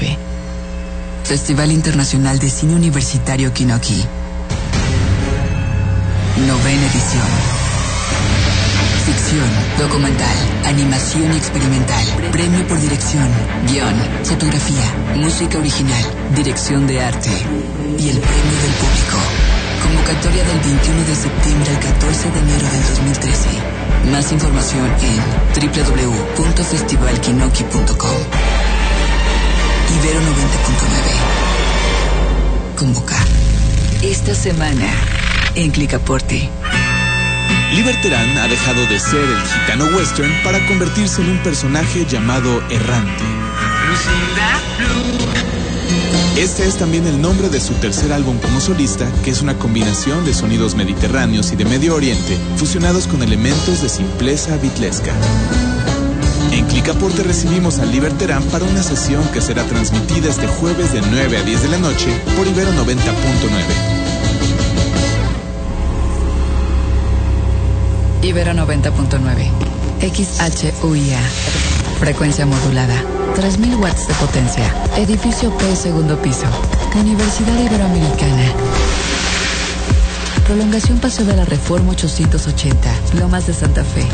99. Festival Internacional de Cine Universitario Kinoki. Novena edición. Ficción, documental, animación experimental. Premio por dirección, guion, fotografía, música original, dirección de arte. Y el premio del público. Convocatoria del 21 de septiembre al 14 de enero del 2013. Más información en www.festivalkinoki.com. Ibero 90.9. Convocar. Esta semana en Clicaporte. Liberterán ha dejado de ser el gitano western para convertirse en un personaje llamado Errante. Este es también el nombre de su tercer álbum como solista, que es una combinación de sonidos mediterráneos y de Medio Oriente, fusionados con elementos de simpleza bitlesca. En Clicaporte recibimos a Liberterán para una sesión que será transmitida este jueves de 9 a 10 de la noche por Ibero 90.9. Ibero 90.9. XHUIA. Frecuencia modulada. 3000 watts de potencia. Edificio P, segundo piso. Universidad Iberoamericana. Prolongación Paseo de la Reforma 880. Lomas de Santa Fe.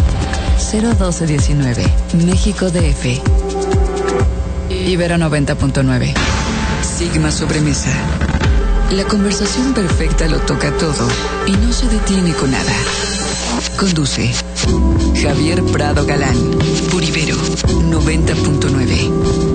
01219. México DF. Ibero 90.9. Sigma Sobremesa. La conversación perfecta lo toca todo y no se detiene con nada. Conduce Javier Prado Galán, Puribero 90.9.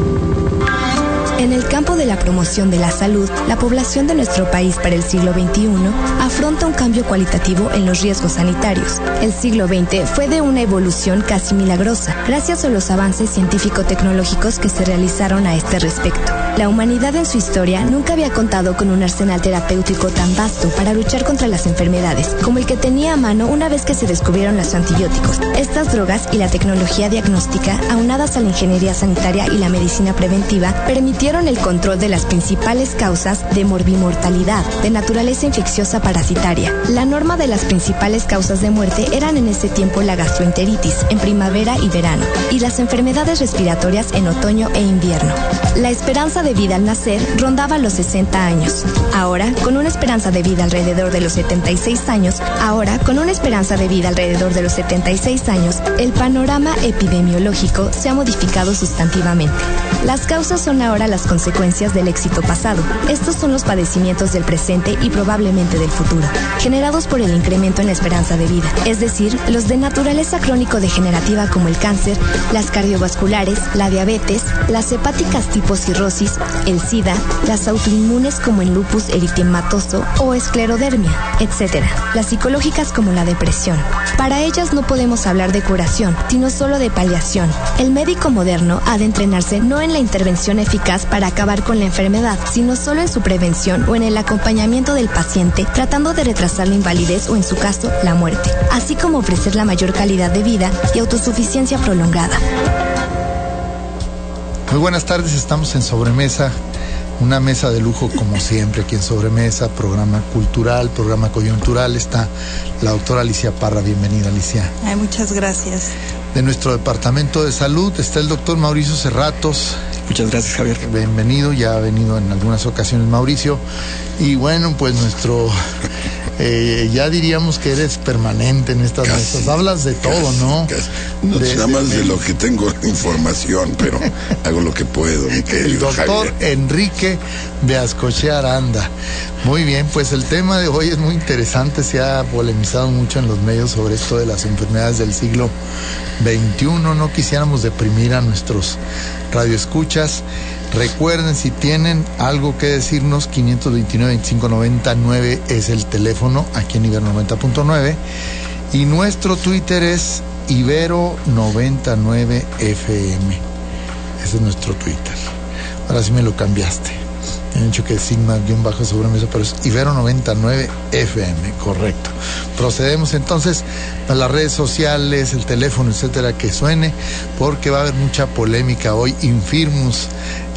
En el campo de la promoción de la salud, la población de nuestro país para el siglo XXI afronta un cambio cualitativo en los riesgos sanitarios. El siglo XX fue de una evolución casi milagrosa, gracias a los avances científico-tecnológicos que se realizaron a este respecto. La humanidad en su historia nunca había contado con un arsenal terapéutico tan vasto para luchar contra las enfermedades, como el que tenía a mano una vez que se descubrieron los antibióticos. Estas drogas y la tecnología diagnóstica, aunadas a la ingeniería sanitaria y la medicina preventiva, permitieron el control de las principales causas de morbimortalidad de naturaleza infecciosa parasitaria. La norma de las principales causas de muerte eran en ese tiempo la gastroenteritis en primavera y verano y las enfermedades respiratorias en otoño e invierno. La esperanza de vida al nacer rondaba los 60 años. Ahora, con una esperanza de vida alrededor de los 76 años, ahora con una esperanza de vida alrededor de los 76 años, el panorama epidemiológico se ha modificado sustantivamente. Las causas son ahora las consecuencias del éxito pasado. Estos son los padecimientos del presente y probablemente del futuro, generados por el incremento en la esperanza de vida, es decir, los de naturaleza crónico-degenerativa como el cáncer, las cardiovasculares, la diabetes, las hepáticas tipo cirrosis, el SIDA, las autoinmunes como el lupus eritematoso o esclerodermia, etc. Las psicológicas como la depresión. Para ellas no podemos hablar de curación, sino solo de paliación. El médico moderno ha de entrenarse no en la intervención eficaz para acabar con la enfermedad, sino solo en su prevención o en el acompañamiento del paciente, tratando de retrasar la invalidez o en su caso la muerte, así como ofrecer la mayor calidad de vida y autosuficiencia prolongada. Muy buenas tardes, estamos en Sobremesa, una mesa de lujo como siempre aquí en Sobremesa, programa cultural, programa coyuntural. Está la doctora Alicia Parra, bienvenida Alicia. Ay, muchas gracias. De nuestro departamento de salud está el doctor Mauricio Cerratos. Muchas gracias Javier. Bienvenido, ya ha venido en algunas ocasiones Mauricio. Y bueno, pues nuestro eh, ya diríamos que eres permanente en estas Casi, mesas. Hablas de todo, ¿no? Casi. No, De- nada más de- de lo que tengo información, pero hago lo que puedo, mi El doctor Javier. Enrique Beascoche Aranda. Muy bien, pues el tema de hoy es muy interesante, se ha polemizado mucho en los medios sobre esto de las enfermedades del siglo XXI. No quisiéramos deprimir a nuestros radioescuchas. Recuerden, si tienen algo que decirnos, 529-2599 es el teléfono aquí en Ibero 90.9. Y nuestro Twitter es Ibero99FM. Ese es nuestro Twitter. Ahora sí me lo cambiaste. Me han dicho que es sigma guion bajo sobremesa, pero es Ibero 99 FM, correcto. Procedemos entonces a las redes sociales, el teléfono, etcétera, que suene, porque va a haber mucha polémica hoy. Infirmus,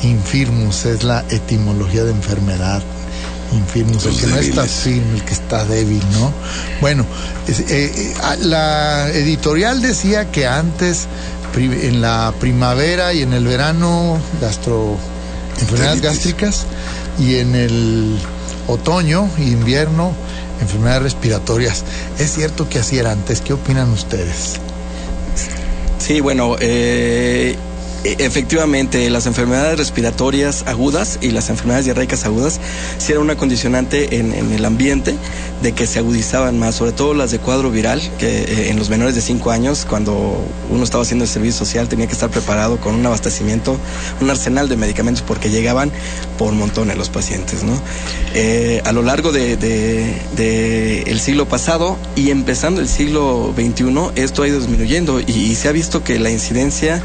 infirmus es la etimología de enfermedad. Infirmus, el que no está firme, el que está débil, ¿no? Bueno, eh, eh, la editorial decía que antes, en la primavera y en el verano, gastro enfermedades gástricas y en el otoño, invierno, enfermedades respiratorias. ¿Es cierto que así era antes? ¿Qué opinan ustedes? Sí, bueno, eh, e, efectivamente, las enfermedades respiratorias agudas y las enfermedades diarreicas agudas sí era una condicionante en, el ambiente de que se agudizaban más, sobre todo las de cuadro viral, que eh, en los menores de 5 años, cuando uno estaba haciendo el servicio social, tenía que estar preparado con un abastecimiento, un arsenal de medicamentos, porque llegaban por montones los pacientes. ¿no? Eh, a lo largo del de, el siglo pasado y empezando el siglo XXI, esto ha ido disminuyendo y se ha visto que la incidencia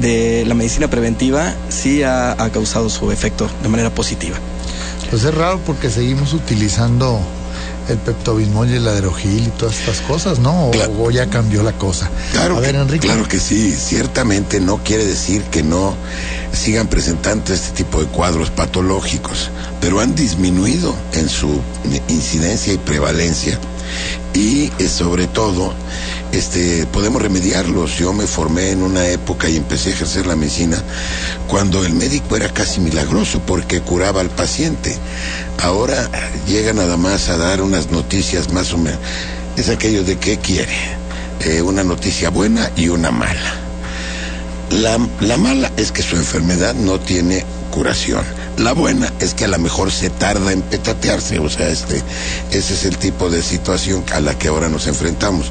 de la medicina preventiva sí ha, causado su efecto de manera positiva. Pues es raro porque seguimos utilizando el peptobismol y el adrogil y todas estas cosas, ¿no? O, ya cambió la cosa. Claro, A ver, Enrique. claro que sí. Ciertamente no quiere decir que no sigan presentando este tipo de cuadros patológicos, pero han disminuido en su incidencia y prevalencia. Y eh, sobre todo, este, podemos remediarlos. Yo me formé en una época y empecé a ejercer la medicina cuando el médico era casi milagroso porque curaba al paciente. Ahora llega nada más a dar unas noticias más o menos. Es aquello de qué quiere. Eh, una noticia buena y una mala. La, la mala es que su enfermedad no tiene curación. La buena es que a lo mejor se tarda en petatearse, o sea, este, ese es el tipo de situación a la que ahora nos enfrentamos.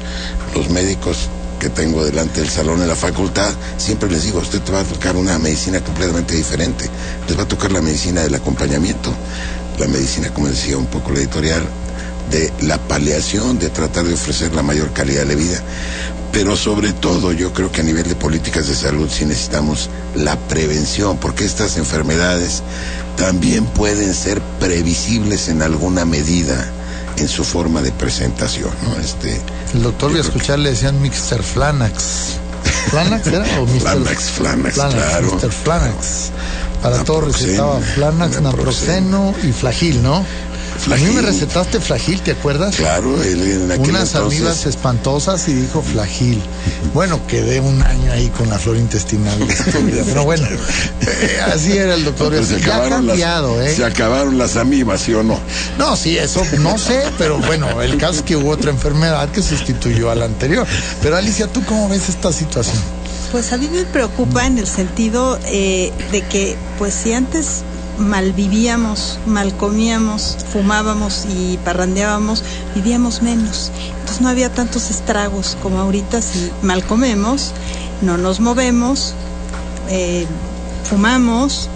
Los médicos que tengo delante del salón de la facultad, siempre les digo, usted te va a tocar una medicina completamente diferente. Les va a tocar la medicina del acompañamiento, la medicina, como decía un poco la editorial, de la paliación, de tratar de ofrecer la mayor calidad de vida. Pero sobre todo yo creo que a nivel de políticas de salud sí necesitamos la prevención, porque estas enfermedades también pueden ser previsibles en alguna medida en su forma de presentación, ¿no? Este, el doctor voy a escuchar le decían Mr. Flanax. ¿Flanax era? O Mr. Flanax, Flanax, claro. Mr. Flanax. Para todo recetaba Flanax, naproxeno y flagil, ¿no? A mí me recetaste flagil, ¿te acuerdas? Claro, en aquel Unas amigas espantosas y dijo flagil. Bueno, quedé un año ahí con la flor intestinal. pero bueno, eh, así era el doctor. se, acabaron las, ¿eh? se acabaron las amibas, ¿sí o no? No, sí, eso no sé, pero bueno, el caso es que hubo otra enfermedad que sustituyó a la anterior. Pero Alicia, ¿tú cómo ves esta situación? Pues a mí me preocupa en el sentido eh, de que, pues si antes mal vivíamos, mal comíamos, fumábamos y parrandeábamos, vivíamos menos. Entonces no había tantos estragos como ahorita si mal comemos, no nos movemos, eh, fumamos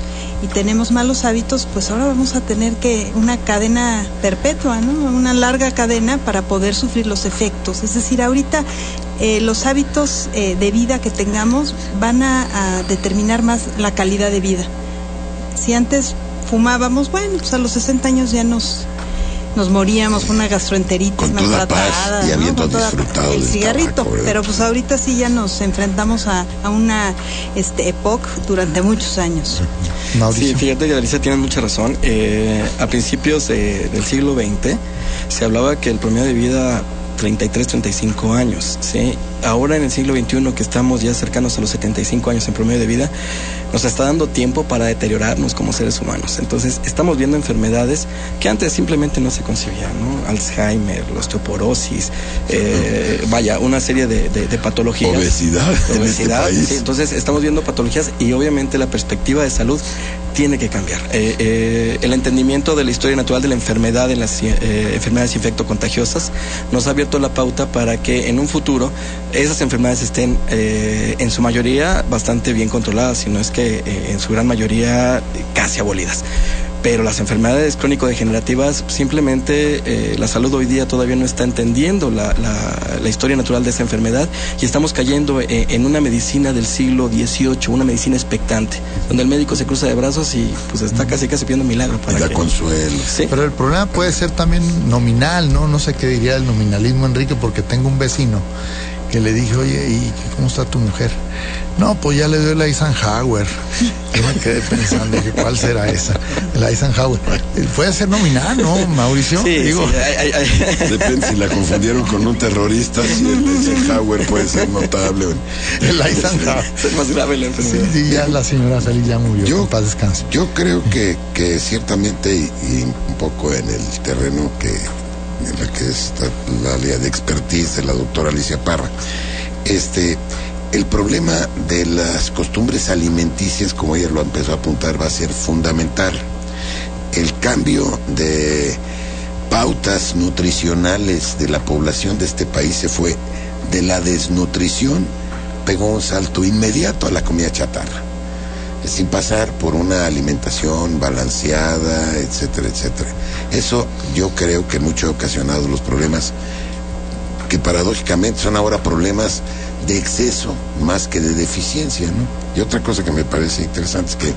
y tenemos malos hábitos, pues ahora vamos a tener que una cadena perpetua, ¿no? Una larga cadena para poder sufrir los efectos. Es decir, ahorita eh, los hábitos eh, de vida que tengamos van a determinar más la calidad de vida si antes fumábamos, bueno, pues a los 60 años ya nos nos moríamos con una gastroenteritis con toda paz y habiendo disfrutado el cigarrito, pero pues ahorita sí ya nos enfrentamos a, una este época durante muchos años. Sí, fíjate que Alicia tiene mucha razón. Eh, a principios del siglo XX se hablaba que el promedio de vida 33, 35 años. ¿sí? Ahora en el siglo XXI, que estamos ya cercanos a los 75 años en promedio de vida, nos está dando tiempo para deteriorarnos como seres humanos. Entonces, estamos viendo enfermedades que antes simplemente no se concibían, ¿no? Alzheimer, la osteoporosis, eh, vaya, una serie de, patologías. Obesidad. Este Obesidad. entonces, estamos viendo patologías y obviamente la perspectiva de salud tiene que cambiar. Eh, eh, el entendimiento de la historia natural de la enfermedad, de las enfermedades infectocontagiosas, nos ha abierto la pauta para que en un futuro esas enfermedades estén en su mayoría bastante bien controladas, si no es que en su gran mayoría casi abolidas pero las enfermedades crónico-degenerativas simplemente eh, la salud hoy día todavía no está entendiendo la, historia natural de esa enfermedad y estamos cayendo eh, en una medicina del siglo XVIII, una medicina expectante, donde el médico se cruza de brazos y pues está casi casi pidiendo milagro para da consuelo. Pero el problema puede ser también nominal, ¿no? No sé qué diría el nominalismo, Enrique, porque tengo un vecino que le dije, oye, ¿y cómo está tu mujer? No, pues ya le doy la Eisenhower. Yo me quedé pensando, que ¿cuál será esa? La Eisenhower. Puede ser nominal, ¿no, Mauricio? Sí, Digo, sí, hay- hay- hay- Depende si la confundieron con un terrorista, si el Eisenhower puede ser notable. el Eisenhower. es más grave la Sí, sí, ya la señora Félix ya murió. Yo- en paz descanse. Yo creo que, que ciertamente, y, y un poco en el terreno que en la que está la área de expertise de la doctora Alicia Parra, este, el problema de las costumbres alimenticias, como ella lo empezó a apuntar, va a ser fundamental. El cambio de pautas nutricionales de la población de este país se fue de la desnutrición, pegó un salto inmediato a la comida chatarra sin pasar por una alimentación balanceada, etcétera, etcétera. Eso yo creo que mucho ha ocasionado los problemas que paradójicamente son ahora problemas de exceso más que de deficiencia, ¿no? Y otra cosa que me parece interesante es que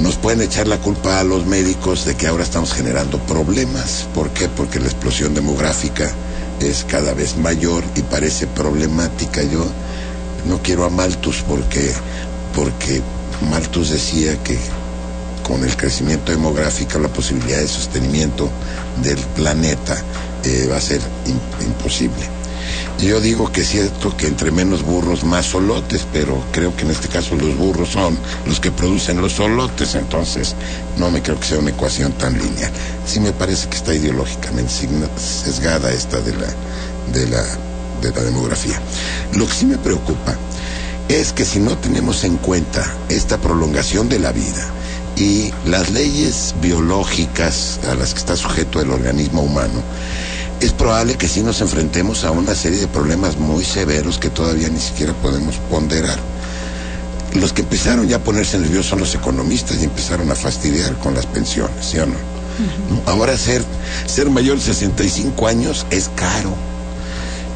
nos pueden echar la culpa a los médicos de que ahora estamos generando problemas. ¿Por qué? Porque la explosión demográfica es cada vez mayor y parece problemática. Yo no quiero a Malthus porque, porque Malthus decía que con el crecimiento demográfico la posibilidad de sostenimiento del planeta eh, va a ser im- imposible. Yo digo que es cierto que entre menos burros más solotes, pero creo que en este caso los burros son los que producen los solotes, entonces no me creo que sea una ecuación tan lineal. Sí me parece que está ideológicamente sesgada esta de la, de la, de la demografía. Lo que sí me preocupa es que si no tenemos en cuenta esta prolongación de la vida y las leyes biológicas a las que está sujeto el organismo humano, es probable que sí nos enfrentemos a una serie de problemas muy severos que todavía ni siquiera podemos ponderar. Los que empezaron ya a ponerse nerviosos son los economistas y empezaron a fastidiar con las pensiones, ¿sí o no? Ahora ser, ser mayor de 65 años es caro.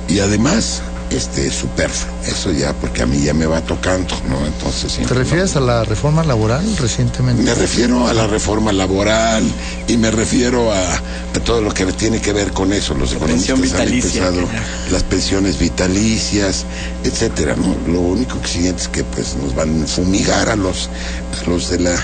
Y además, este es superfluo. Eso ya, porque a mí ya me va tocando, ¿no? Entonces, ¿Te refieres a la reforma laboral recientemente? Me refiero a la reforma laboral y me refiero a, a todo lo que tiene que ver con eso. Los La economistas han empezado que las pensiones vitalicias, etcétera. ¿no? Lo único que siguiente es que pues nos van a fumigar a los, a los de la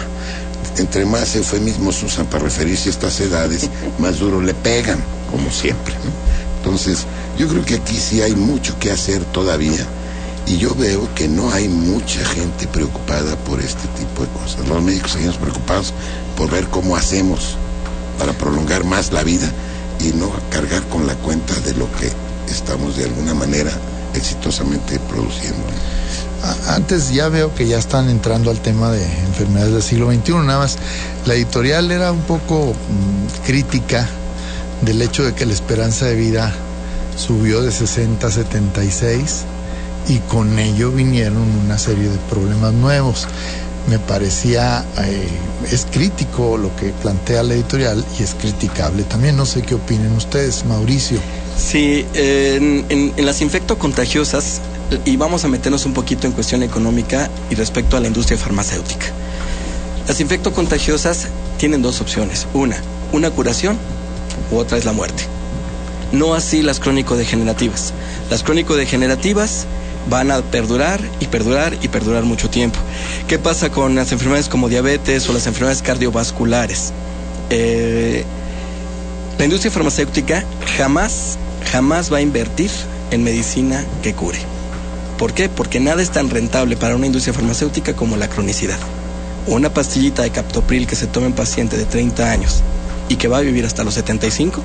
entre más eufemismos usan para referirse a estas edades, más duro le pegan, como siempre. ¿no? Entonces, yo creo que aquí sí hay mucho que hacer todavía y yo veo que no hay mucha gente preocupada por este tipo de cosas. Los médicos seguimos preocupados por ver cómo hacemos para prolongar más la vida y no cargar con la cuenta de lo que estamos de alguna manera exitosamente produciendo. Antes ya veo que ya están entrando al tema de enfermedades del siglo XXI. Nada más, la editorial era un poco mm, crítica del hecho de que la esperanza de vida subió de 60 a 76 y con ello vinieron una serie de problemas nuevos. Me parecía, eh, es crítico lo que plantea la editorial y es criticable también. No sé qué opinen ustedes, Mauricio. Sí, en, en- en las y vamos a meternos un poquito en cuestión económica y respecto a la industria farmacéutica. Las infectocontagiosas tienen dos opciones. Una, una curación u otra es la muerte. No así las crónico-degenerativas. Las crónico-degenerativas van a perdurar y perdurar y perdurar mucho tiempo. ¿Qué pasa con las enfermedades como diabetes o las enfermedades cardiovasculares? Eh, la industria farmacéutica jamás, jamás va a invertir en medicina que cure. ¿Por qué? Porque nada es tan rentable para una industria farmacéutica como la cronicidad. Una pastillita de captopril que se tome un paciente de 30 años y que va a vivir hasta los 75,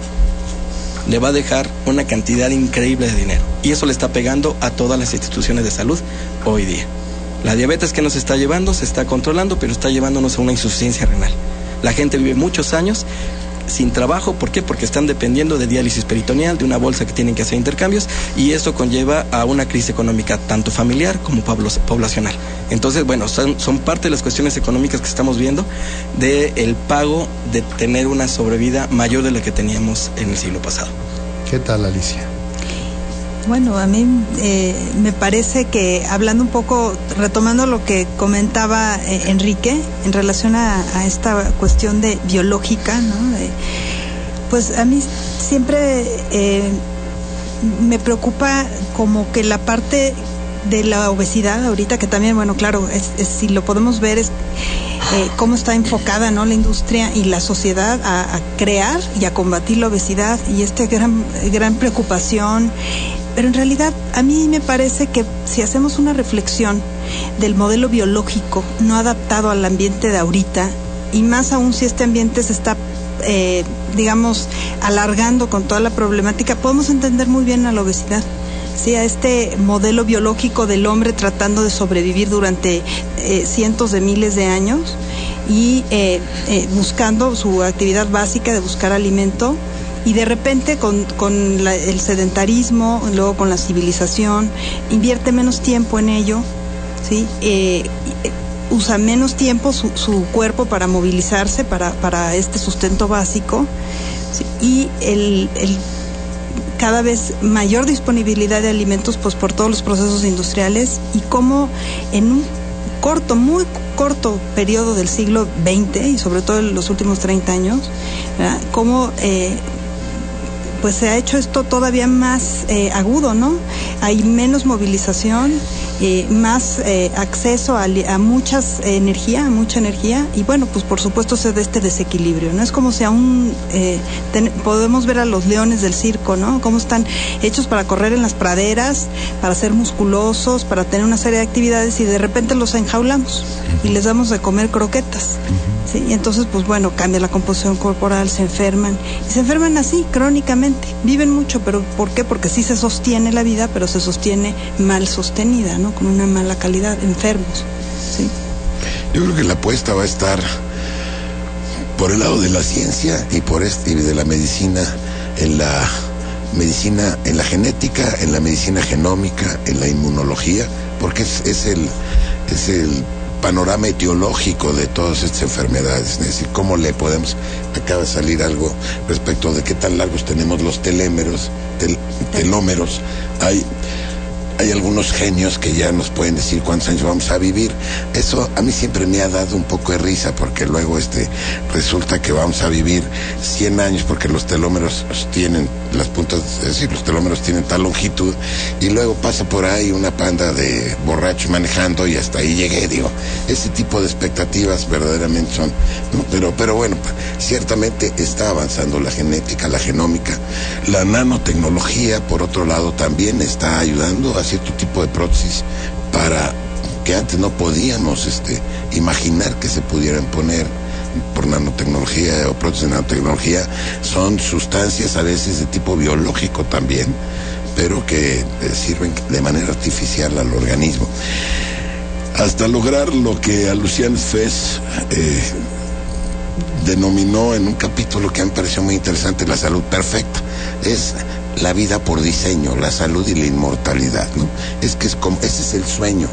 le va a dejar una cantidad increíble de dinero. Y eso le está pegando a todas las instituciones de salud hoy día. La diabetes que nos está llevando se está controlando, pero está llevándonos a una insuficiencia renal. La gente vive muchos años sin trabajo, ¿por qué? Porque están dependiendo de diálisis peritoneal, de una bolsa que tienen que hacer intercambios y esto conlleva a una crisis económica tanto familiar como poblacional. Entonces, bueno, son, son parte de las cuestiones económicas que estamos viendo del el pago de tener una sobrevida mayor de la que teníamos en el siglo pasado. ¿Qué tal, Alicia? Bueno, a mí eh, me parece que hablando un poco, retomando lo que comentaba eh, Enrique en relación a, a esta cuestión de biológica, ¿no? De- pues a mí siempre eh, me preocupa como que la parte de la obesidad ahorita que también bueno claro es, si lo podemos ver es eh, cómo está enfocada no la industria y la sociedad a, crear y a combatir la obesidad y esta gran gran preocupación pero en realidad a mí me parece que si hacemos una reflexión del modelo biológico no adaptado al ambiente de ahorita y más aún si este ambiente se está eh, digamos, alargando con toda la problemática, podemos entender muy bien a la obesidad. Sí, a este modelo biológico del hombre tratando de sobrevivir durante eh, cientos de miles de años y eh, buscando su actividad básica de buscar alimento y de repente con, el sedentarismo, luego con la civilización, invierte menos tiempo en ello, ¿sí? usa menos tiempo su, su cuerpo para movilizarse, para, para este sustento básico, y el, el, cada vez mayor disponibilidad de alimentos pues por todos los procesos industriales y cómo en un corto, muy corto periodo del siglo XX y sobre todo en los últimos 30 años, cómo eh, pues se ha hecho esto todavía más eh, agudo, ¿no? Hay menos movilización, eh, más eh, acceso a, a muchas energía, a mucha energía, y bueno, pues por supuesto se da este desequilibrio, ¿no? Es como si aún podemos ver a los leones del circo, ¿no? Cómo están hechos para correr en las praderas, para ser musculosos, para tener una serie de actividades y de repente los enjaulamos y les damos de comer croquetas. Y entonces, pues bueno, cambia la composición corporal, se enferman. Y se enferman así, crónicamente. Viven mucho, pero ¿por qué? Porque sí se sostiene la vida, pero se sostiene mal sostenida, ¿no? Con una mala calidad, enfermos. ¿sí? Yo creo que la apuesta va a estar por el lado de la ciencia y por este y de la medicina en la medicina en la genética, en la medicina genómica, en la inmunología, porque es, es el es el panorama etiológico de todas estas enfermedades, es decir, cómo le podemos, acaba de salir algo respecto de qué tan largos tenemos los telémeros, telómeros, hay hay algunos genios que ya nos pueden decir cuántos años vamos a vivir. Eso a mí siempre me ha dado un poco de risa porque luego este resulta que vamos a vivir 100 años porque los telómeros tienen las puntas, es decir, los telómeros tienen tal longitud y luego pasa por ahí una panda de borrachos manejando y hasta ahí llegué, digo, ese tipo de expectativas verdaderamente son, pero pero bueno, ciertamente está avanzando la genética, la genómica, la nanotecnología por otro lado también está ayudando a cierto tipo de prótesis para que antes no podíamos este, imaginar que se pudieran poner por nanotecnología o prótesis de nanotecnología, son sustancias a veces de tipo biológico también, pero que eh, sirven de manera artificial al organismo. Hasta lograr lo que a Lucian Fes eh, denominó en un capítulo que me pareció muy interesante, la salud perfecta. Es la vida por diseño, la salud y la inmortalidad. Es que ese es el sueño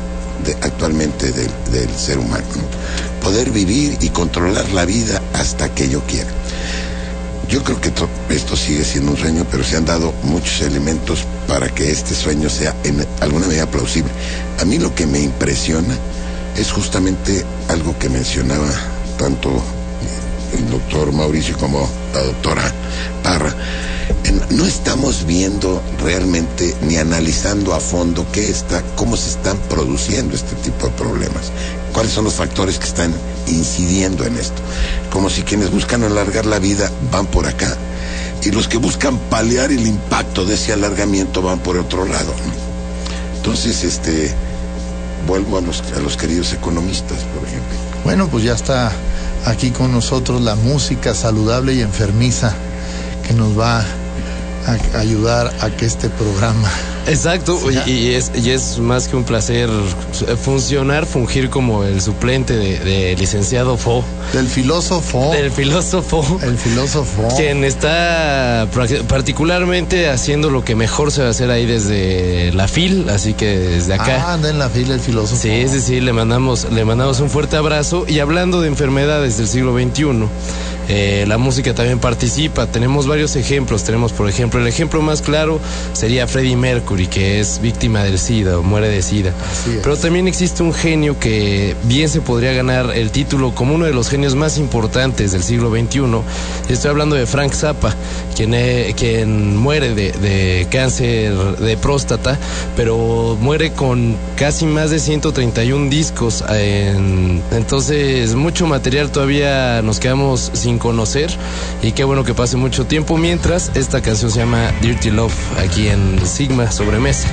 actualmente del, ser humano, Poder vivir y controlar la vida hasta que yo quiera. Yo creo que esto sigue siendo un sueño, pero se han dado muchos elementos para que este sueño sea en alguna medida plausible. A mí lo que me impresiona es justamente algo que mencionaba tanto el doctor Mauricio como la doctora Parra no estamos viendo realmente ni analizando a fondo qué está, cómo se están produciendo este tipo de problemas, cuáles son los factores que están incidiendo en esto. Como si quienes buscan alargar la vida van por acá y los que buscan paliar el impacto de ese alargamiento van por otro lado. Entonces, este, vuelvo a los, a los queridos economistas, por ejemplo. Bueno, pues ya está aquí con nosotros la música saludable y enfermiza que nos va a ayudar a que este programa Exacto, y, es, y es más que un placer funcionar, fungir como el suplente de, licenciado Fo. Del filósofo. Del filósofo. El filósofo. Quien está particularmente haciendo lo que mejor se va a hacer ahí desde la FIL, así que desde acá. Ah, anda en la FIL el filósofo. Sí, sí, sí, le mandamos, le mandamos un fuerte abrazo. Y hablando de enfermedades del siglo XXI, eh, la música también participa. Tenemos varios ejemplos. Tenemos, por ejemplo, el ejemplo más claro sería Freddie Mercury, que es víctima del SIDA o muere de SIDA. Pero también existe un genio que bien se podría ganar el título como uno de los genios más importantes del siglo XXI. Estoy hablando de Frank Zappa, quien, eh, quien muere de, de cáncer de próstata, pero muere con casi más de 131 discos. En, entonces, mucho material todavía nos quedamos sin conocer y qué bueno que pase mucho tiempo mientras esta canción se llama Dirty Love aquí en Sigma Sobremesa.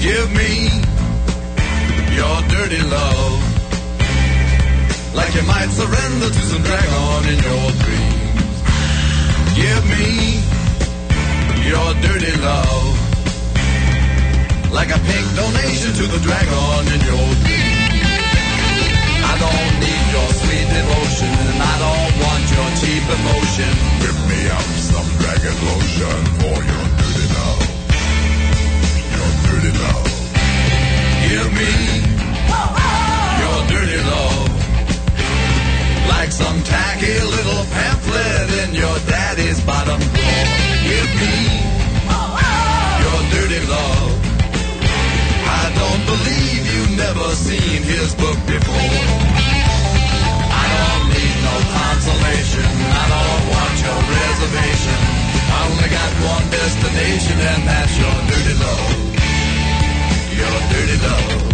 Give me your dirty love. Like you might surrender to some dragon in your dreams. Give me your dirty love. Like a pink donation to the dragon in your dreams. Your sweet devotion, and I don't want your cheap emotion. Whip me up some dragon lotion for your dirty love. Your dirty love. Give me your dirty love. Like some tacky little pamphlet in your daddy's bottom one destination, and that's your dirty love. Your dirty love.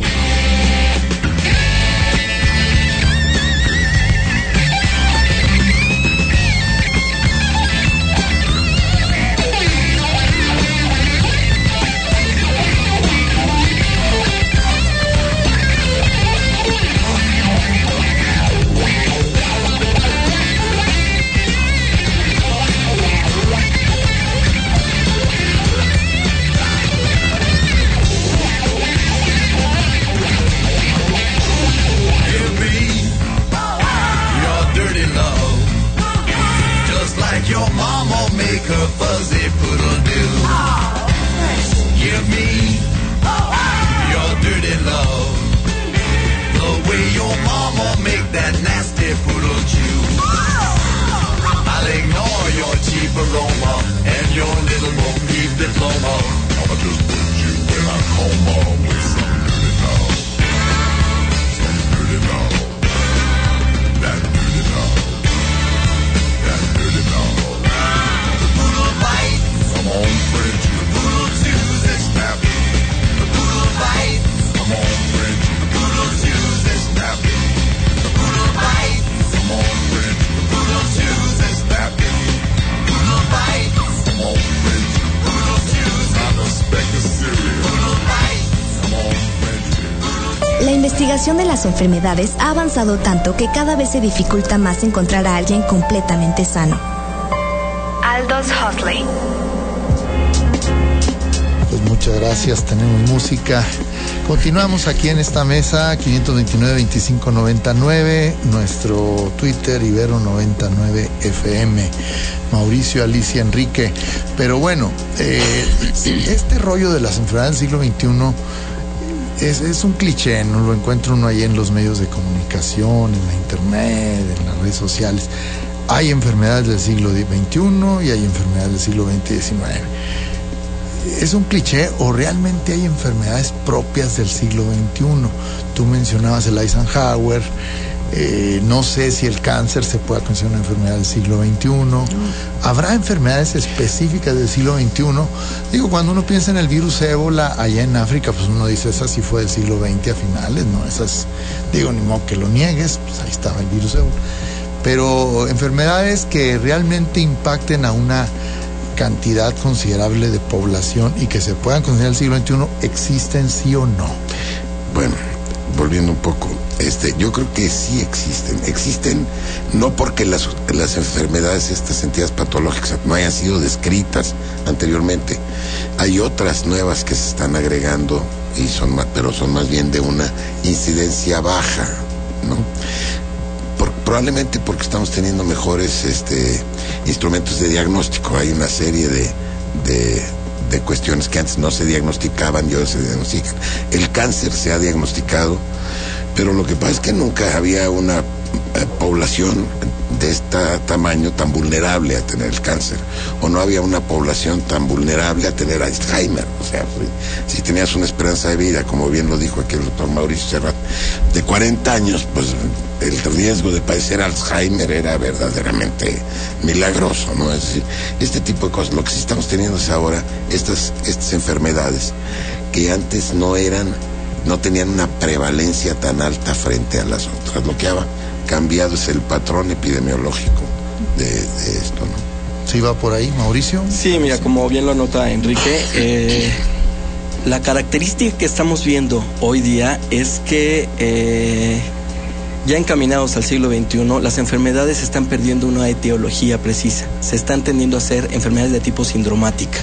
La investigación de las enfermedades ha avanzado tanto que cada vez se dificulta más encontrar a alguien completamente sano. Aldous Huxley. Pues muchas gracias, tenemos música. Continuamos aquí en esta mesa, 529-2599, nuestro Twitter, Ibero99FM, Mauricio, Alicia, Enrique. Pero bueno, eh, este rollo de las enfermedades del siglo XXI es, es un cliché, ¿no? Lo encuentra uno ahí en los medios de comunicación, en la internet, en las redes sociales. Hay enfermedades del siglo XXI y hay enfermedades del siglo XX es un cliché o realmente hay enfermedades propias del siglo XXI. Tú mencionabas el Eisenhower, eh, no sé si el cáncer se puede considerar una enfermedad del siglo XXI. ¿Habrá enfermedades específicas del siglo XXI? Digo, cuando uno piensa en el virus ébola allá en África, pues uno dice, esa sí fue del siglo XX a finales, ¿no? Esas, digo, ni modo que lo niegues, pues ahí estaba el virus ébola. Pero enfermedades que realmente impacten a una cantidad considerable de población y que se puedan considerar el siglo XXI, ¿existen sí o no? Bueno, volviendo un poco, este, yo creo que sí existen. Existen no porque las, las enfermedades, estas entidades patológicas no hayan sido descritas anteriormente. Hay otras nuevas que se están agregando y son más, pero son más bien de una incidencia baja, ¿no? Probablemente porque estamos teniendo mejores este, instrumentos de diagnóstico. Hay una serie de, de, de cuestiones que antes no se diagnosticaban y ahora se diagnostican. El cáncer se ha diagnosticado Pero lo que pasa es que nunca había una eh, población de este tamaño tan vulnerable a tener el cáncer, o no había una población tan vulnerable a tener Alzheimer. O sea, pues, si tenías una esperanza de vida, como bien lo dijo aquí el doctor Mauricio Serrat, de 40 años, pues el riesgo de padecer Alzheimer era verdaderamente milagroso, ¿no? Es decir, este tipo de cosas, lo que sí estamos teniendo es ahora estas, estas enfermedades que antes no eran, no tenían una prevalencia tan alta frente a las otras. Lo cambiado es el patrón epidemiológico de, esto, ¿no? ¿Sí va por ahí, Mauricio? Sí, mira, como bien lo nota Enrique, eh, la característica que estamos viendo hoy día es que eh, ya encaminados al siglo XXI, las enfermedades están perdiendo una etiología precisa, se están tendiendo a ser enfermedades de tipo sindromática.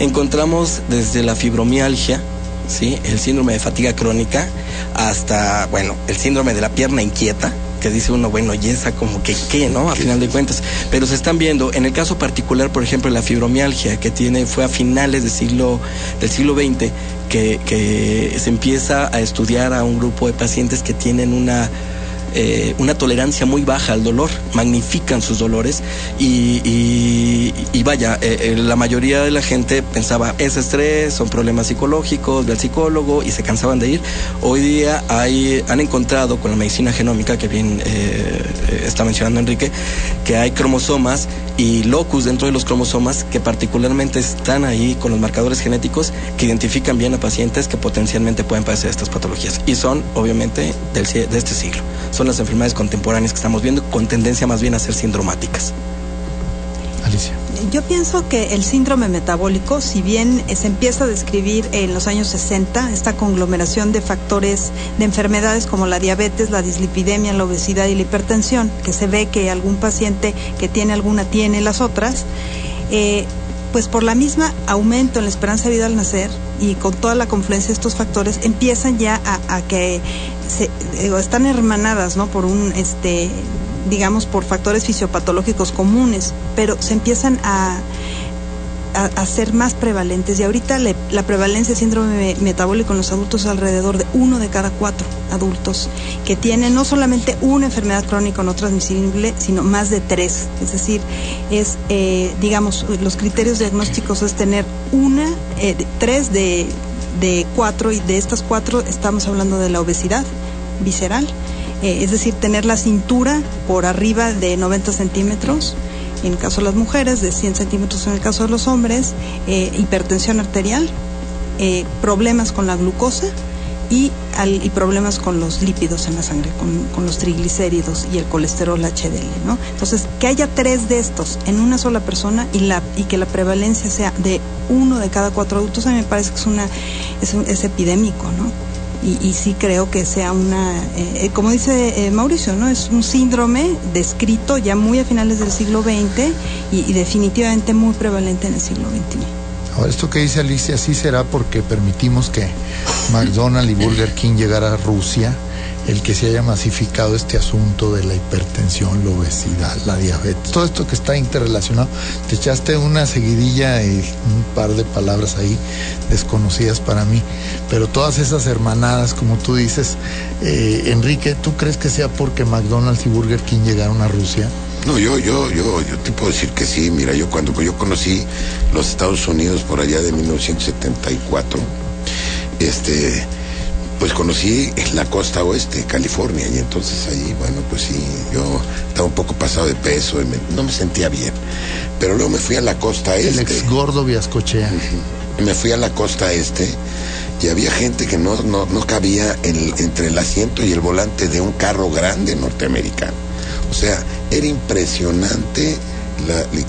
Encontramos desde la fibromialgia, ¿sí? el síndrome de fatiga crónica, hasta, bueno, el síndrome de la pierna inquieta, que dice uno, bueno, y esa como que qué, ¿no? A final de cuentas. Pero se están viendo, en el caso particular, por ejemplo, la fibromialgia, que tiene, fue a finales del siglo, del siglo XX, que, que se empieza a estudiar a un grupo de pacientes que tienen una eh, una tolerancia muy baja al dolor, magnifican sus dolores y, vaya, eh, eh, la mayoría de la gente pensaba es estrés, son problemas psicológicos, ve al psicólogo y se cansaban de ir. Hoy día hay, han encontrado con la medicina genómica, que bien está mencionando Enrique, que hay cromosomas y locus dentro de los cromosomas que particularmente están ahí con los marcadores genéticos que identifican bien a pacientes que potencialmente pueden padecer estas patologías y son obviamente del, de este siglo son las enfermedades contemporáneas que estamos viendo con tendencia más bien a ser sindromáticas. Alicia. Yo pienso que el síndrome metabólico, si bien se empieza a describir en los años 60, esta conglomeración de factores de enfermedades como la diabetes, la dislipidemia, la obesidad y la hipertensión, que se ve que algún paciente que tiene alguna tiene las otras, eh, pues por la misma aumento en la esperanza de vida al nacer y con toda la confluencia de estos factores, empiezan ya a que se, están hermanadas, ¿no? Por un, este, digamos, por factores fisiopatológicos comunes, pero se empiezan a, a, ser más prevalentes y ahorita la prevalencia de síndrome metabólico en los adultos es alrededor de uno de cada cuatro adultos que tienen no solamente una enfermedad crónica no transmisible, sino más de tres. Es decir, es, eh, digamos, los criterios diagnósticos es tener una, eh, tres de, de cuatro y de estas cuatro estamos hablando de la obesidad, visceral, eh, es decir, tener la cintura por arriba de 90 centímetros, en el caso de las mujeres, de 100 centímetros en el caso de los hombres, eh, hipertensión arterial, eh, problemas con la glucosa y, problemas con los lípidos en la sangre, con, los triglicéridos y el colesterol HDL, ¿no? Entonces, que haya tres de estos en una sola persona y que la prevalencia sea de uno de cada cuatro adultos, a mí me parece que es, una, es, es epidémico, ¿no? Y, sí creo que sea una, eh, eh, como dice eh, Mauricio, ¿no? Es un síndrome descrito ya muy a finales del siglo XX y, definitivamente muy prevalente en el siglo XXI. Ahora, esto que dice Alicia sí será porque permitimos que McDonald's y Burger King llegara a Rusia el que se haya masificado este asunto de la hipertensión, la obesidad, la diabetes, todo esto que está interrelacionado. Te echaste una seguidilla y un par de palabras ahí desconocidas para mí, pero todas esas hermanadas, como tú dices, eh, Enrique, ¿tú crees que sea porque McDonald's y Burger King llegaron a Rusia? No, yo, yo, yo, yo te puedo decir que sí. Mira, yo cuando yo conocí los Estados Unidos por allá de 1974, este pues conocí la costa oeste, California, y entonces ahí, bueno, pues sí, yo estaba un poco pasado de peso, y no me sentía bien. Pero luego me fui a la costa este. El ex gordo Viascochea. Me fui a la costa este y había gente que no, no, no cabía entre el asiento y el volante de un carro grande norteamericano. O sea, era impresionante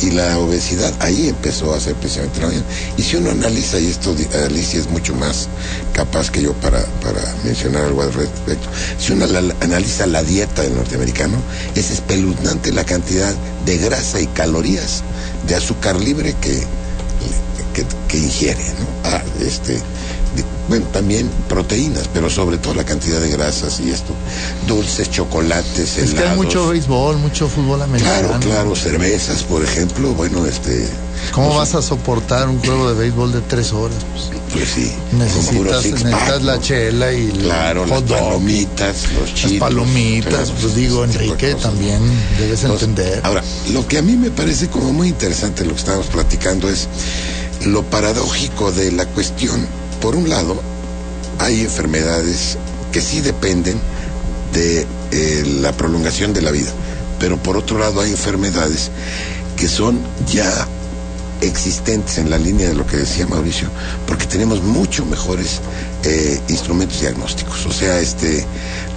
y la obesidad ahí empezó a ser precisamente la Y si uno analiza, y esto Alicia es mucho más capaz que yo para, para mencionar algo al respecto, si uno analiza la dieta del norteamericano, es espeluznante la cantidad de grasa y calorías de azúcar libre que, que, ingiere. ¿no? Ah, este, bueno, también proteínas, pero sobre todo la cantidad de grasas y esto. Dulces, chocolates, helados. Es que hay mucho béisbol, mucho fútbol americano. Claro, claro, cervezas, por ejemplo, bueno, este... ¿Cómo vas a soportar un juego de béisbol de tres horas? Pues? Pues sí. Necesitas, necesitas la chela y claro, las palomitas, los chiles. Las palomitas, pues digo, Enrique, también debes entender. Ahora, lo que a mí me parece como muy interesante lo que estamos platicando es lo paradójico de la cuestión. Por un lado, hay enfermedades que sí dependen de eh, la prolongación de la vida, pero por otro lado hay enfermedades que son ya existentes en la línea de lo que decía Mauricio, porque tenemos mucho mejores eh, instrumentos diagnósticos. O sea, este,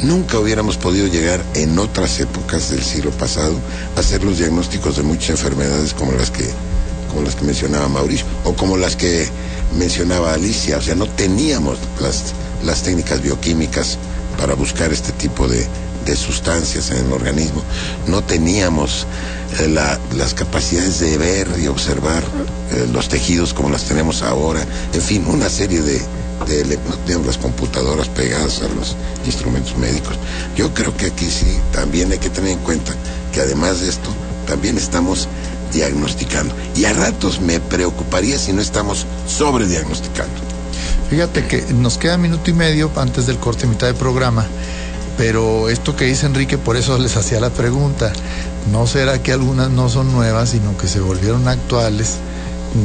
nunca hubiéramos podido llegar en otras épocas del siglo pasado a hacer los diagnósticos de muchas enfermedades como las que, como las que mencionaba Mauricio, o como las que mencionaba Alicia. O sea, no teníamos las, las técnicas bioquímicas para buscar este tipo de, de sustancias en el organismo. No teníamos eh, las capacidades de ver y observar eh, los tejidos como las tenemos ahora. En fin, una serie de, de las computadoras pegadas a los instrumentos médicos. Yo creo que aquí sí también hay que tener en cuenta que además de esto, también estamos diagnosticando. Y a ratos me preocuparía si no estamos sobrediagnosticando. Fíjate que nos queda minuto y medio antes del corte mitad de programa pero esto que dice Enrique, por eso les hacía la pregunta, ¿no será que algunas no son nuevas, sino que se volvieron actuales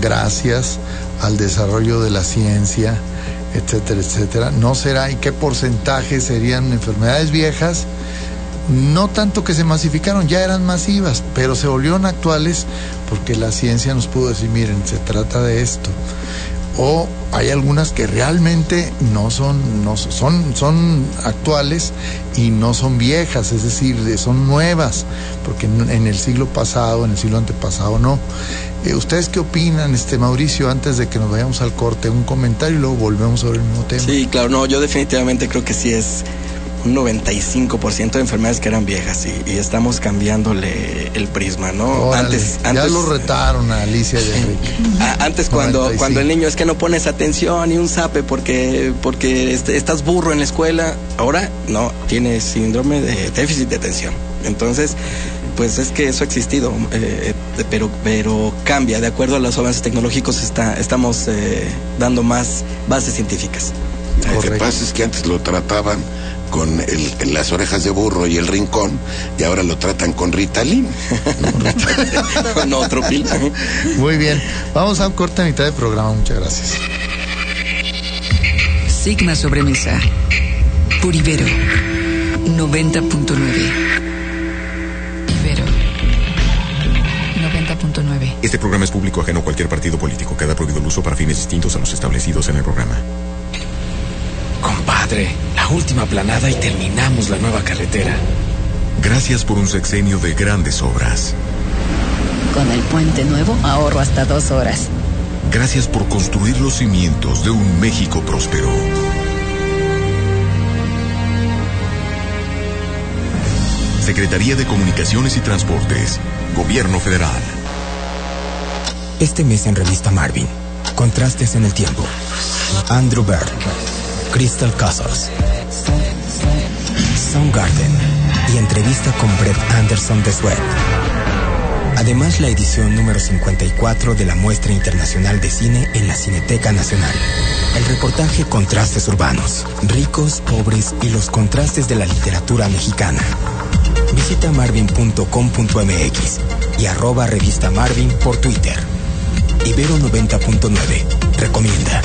gracias al desarrollo de la ciencia, etcétera, etcétera? ¿No será y qué porcentaje serían enfermedades viejas? No tanto que se masificaron, ya eran masivas, pero se volvieron actuales porque la ciencia nos pudo decir, miren, se trata de esto o hay algunas que realmente no son, no son, son actuales y no son viejas, es decir, son nuevas, porque en, el siglo pasado, en el siglo antepasado no. Eh, ¿Ustedes qué opinan, este Mauricio, antes de que nos vayamos al corte? Un comentario y luego volvemos sobre el mismo tema. Sí, claro, no, yo definitivamente creo que sí es un 95% de enfermedades que eran viejas y, estamos cambiándole el prisma, ¿no? antes, antes, ya lo retaron a Alicia y Enrique. antes cuando, cuando el niño es que no pones atención y un sape porque, porque estás burro en la escuela, ahora no, tiene síndrome de déficit de atención. Entonces, pues es que eso ha existido, eh, eh, pero, pero cambia, de acuerdo a los avances tecnológicos está, estamos eh, dando más bases científicas. Lo que pasa es que antes lo trataban con el, las orejas de burro y el rincón y ahora lo tratan con Ritalin. con otro pil. Muy bien. Vamos a un corte a mitad de programa. Muchas gracias. Sigma sobremesa. Puribero. 90.9. Ibero. 90.9. Este programa es público ajeno a cualquier partido político. Queda prohibido el uso para fines distintos a los establecidos en el programa. Compadre, última planada y terminamos la nueva carretera. Gracias por un sexenio de grandes obras. Con el puente nuevo ahorro hasta dos horas. Gracias por construir los cimientos de un México próspero. Secretaría de Comunicaciones y Transportes, Gobierno Federal. Este mes en Revista Marvin, Contrastes en el Tiempo. Andrew Bird. Crystal Castles, Soundgarden y entrevista con Brett Anderson de Sweat. Además, la edición número 54 de la Muestra Internacional de Cine en la Cineteca Nacional. El reportaje Contrastes Urbanos, ricos, pobres y los contrastes de la literatura mexicana. Visita marvin.com.mx y arroba revista Marvin por Twitter. Ibero 90.9. Recomienda.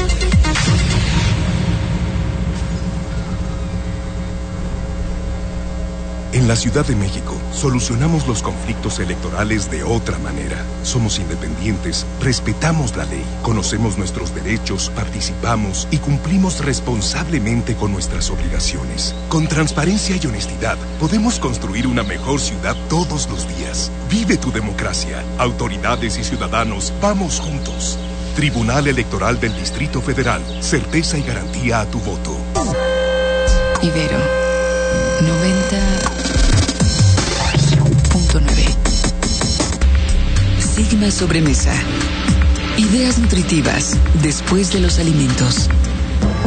En la Ciudad de México solucionamos los conflictos electorales de otra manera. Somos independientes, respetamos la ley, conocemos nuestros derechos, participamos y cumplimos responsablemente con nuestras obligaciones. Con transparencia y honestidad podemos construir una mejor ciudad todos los días. Vive tu democracia. Autoridades y ciudadanos, vamos juntos. Tribunal Electoral del Distrito Federal. Certeza y garantía a tu voto. Ibero Sigma Sobremesa. Ideas nutritivas después de los alimentos.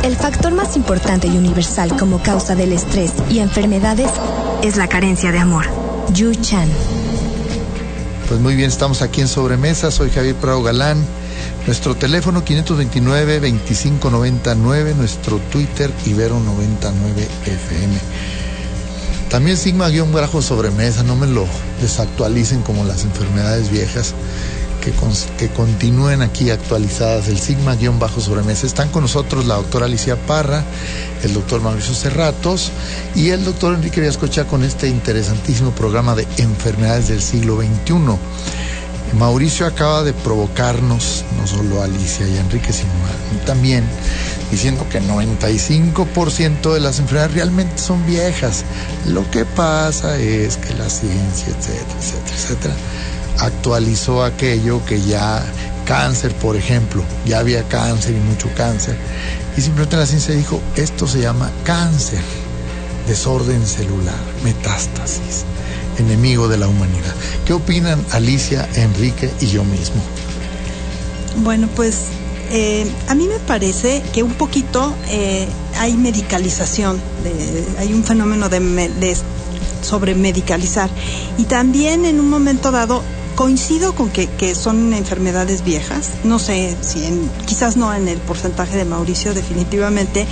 El factor más importante y universal como causa del estrés y enfermedades es la carencia de amor. Yu Chan. Pues muy bien, estamos aquí en Sobremesa. Soy Javier Prado Galán. Nuestro teléfono 529-2599, nuestro Twitter Ibero99FM. También Sigma-Bajo Sobremesa, no me lo desactualicen como las enfermedades viejas, que, continúen aquí actualizadas. El Sigma-Bajo Sobremesa. Están con nosotros la doctora Alicia Parra, el doctor Mauricio Cerratos y el doctor Enrique Viascocha con este interesantísimo programa de enfermedades del siglo XXI. Mauricio acaba de provocarnos, no solo a Alicia y Enrique, sino a también, diciendo que 95% de las enfermedades realmente son viejas. Lo que pasa es que la ciencia, etcétera, etcétera, etcétera, actualizó aquello que ya cáncer, por ejemplo, ya había cáncer y mucho cáncer, y simplemente la ciencia dijo, esto se llama cáncer, desorden celular, metástasis enemigo de la humanidad. ¿Qué opinan Alicia, Enrique y yo mismo? Bueno, pues eh, a mí me parece que un poquito eh, hay medicalización, hay un fenómeno de, de sobremedicalizar. Y también en un momento dado coincido con que, son enfermedades viejas, no sé si en, quizás no en el porcentaje de Mauricio definitivamente,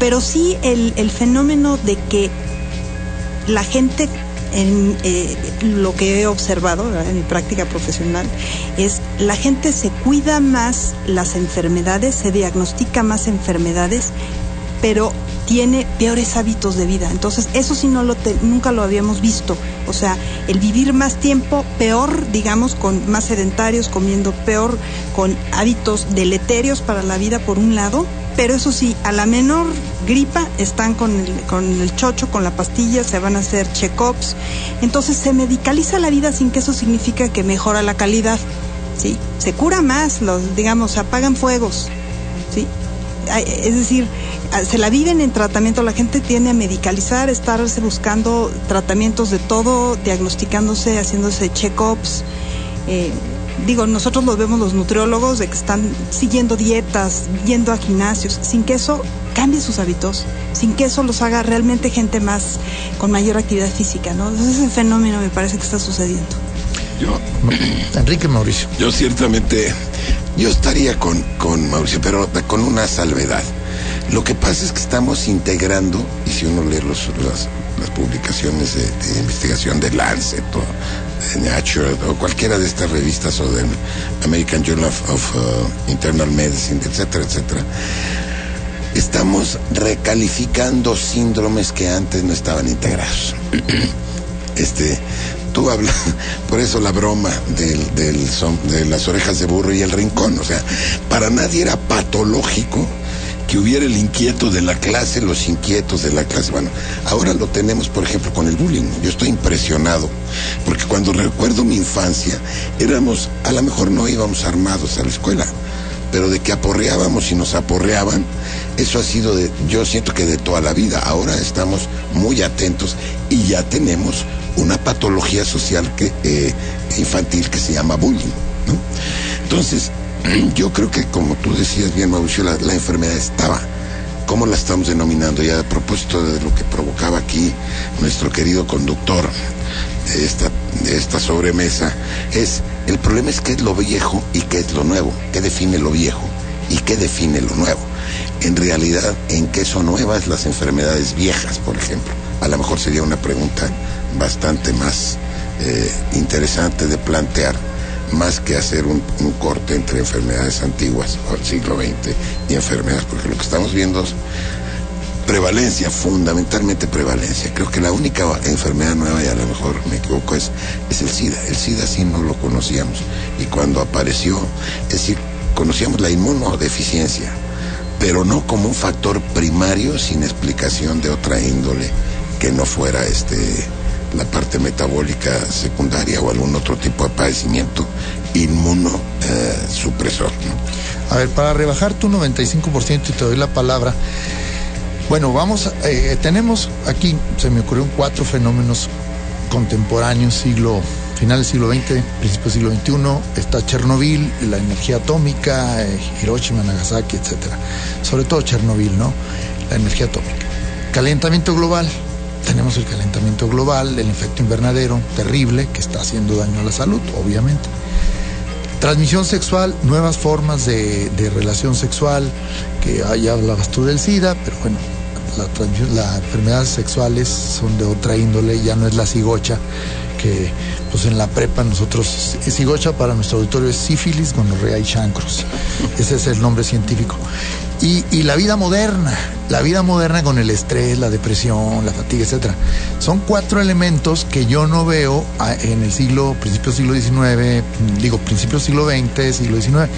pero sí el, el fenómeno de que la gente en eh, lo que he observado en mi práctica profesional es la gente se cuida más las enfermedades, se diagnostica más enfermedades, pero tiene peores hábitos de vida. Entonces, eso sí no lo nunca lo habíamos visto. O sea, el vivir más tiempo peor, digamos, con más sedentarios, comiendo peor, con hábitos deleterios para la vida por un lado, pero eso sí, a la menor gripa están con el, con el chocho, con la pastilla, se van a hacer check-ups. Entonces se medicaliza la vida sin que eso significa que mejora la calidad. ¿sí? Se cura más, los, digamos, apagan fuegos. ¿sí? Es decir, se la viven en tratamiento, la gente tiene a medicalizar, estarse buscando tratamientos de todo, diagnosticándose, haciéndose check-ups. Eh, digo, nosotros lo vemos los nutriólogos de que están siguiendo dietas, yendo a gimnasios, sin que eso cambie sus hábitos, sin que eso los haga realmente gente más con mayor actividad física, ¿no? Entonces ese fenómeno me parece que está sucediendo. Yo, Enrique Mauricio. Yo ciertamente, yo estaría con, con Mauricio, pero con una salvedad. Lo que pasa es que estamos integrando, y si uno lee los, las, publicaciones de, investigación de Lancet o Nature o cualquiera de estas revistas o del American Journal of, uh, Internal Medicine, etcétera, etcétera, estamos recalificando síndromes que antes no estaban integrados. este, tú hablas, por eso la broma del, del son, de las orejas de burro y el rincón, o sea, para nadie era patológico que hubiera el inquieto de la clase, los inquietos de la clase. Bueno, ahora lo tenemos, por ejemplo, con el bullying. Yo estoy impresionado, porque cuando recuerdo mi infancia, éramos, a lo mejor no íbamos armados a la escuela, pero de que aporreábamos y nos aporreaban, eso ha sido de, yo siento que de toda la vida. Ahora estamos muy atentos y ya tenemos una patología social que, eh, infantil que se llama bullying. Entonces, yo creo que como tú decías bien, Mauricio, la, enfermedad estaba. ¿Cómo la estamos denominando? Y a propósito de lo que provocaba aquí nuestro querido conductor de esta, de esta sobremesa, es el problema es qué es lo viejo y qué es lo nuevo, qué define lo viejo y qué define lo nuevo. En realidad, ¿en qué son nuevas las enfermedades viejas, por ejemplo? A lo mejor sería una pregunta bastante más eh, interesante de plantear más que hacer un, corte entre enfermedades antiguas del siglo XX y enfermedades, porque lo que estamos viendo es prevalencia, fundamentalmente prevalencia. Creo que la única enfermedad nueva, y a lo mejor me equivoco, es, es el SIDA. El SIDA sí no lo conocíamos. Y cuando apareció, es decir, conocíamos la inmunodeficiencia, pero no como un factor primario sin explicación de otra índole que no fuera este la parte metabólica secundaria o algún otro tipo de padecimiento inmunosupresor. A ver, para rebajar tu 95% y te doy la palabra, bueno, vamos, eh, tenemos aquí, se me ocurrieron cuatro fenómenos contemporáneos, siglo, final del siglo XX, principio del siglo XXI, está Chernobyl, la energía atómica, eh, Hiroshima, Nagasaki, etcétera. Sobre todo Chernobyl, ¿no? La energía atómica. Calentamiento global, tenemos el calentamiento global, el efecto invernadero terrible que está haciendo daño a la salud, obviamente. Transmisión sexual, nuevas formas de, relación sexual, que ya hablabas tú del SIDA, pero bueno, las enfermedades sexuales son de otra índole, ya no es la cigocha, que pues en la prepa nosotros, cigocha para nuestro auditorio es sífilis, gonorrea y chancros. Ese es el nombre científico. Y, la vida moderna, la vida moderna con el estrés, la depresión, la fatiga, etcétera. Son cuatro elementos que yo no veo en el siglo, principio siglo XIX, digo, principio siglo XX, siglo XIX.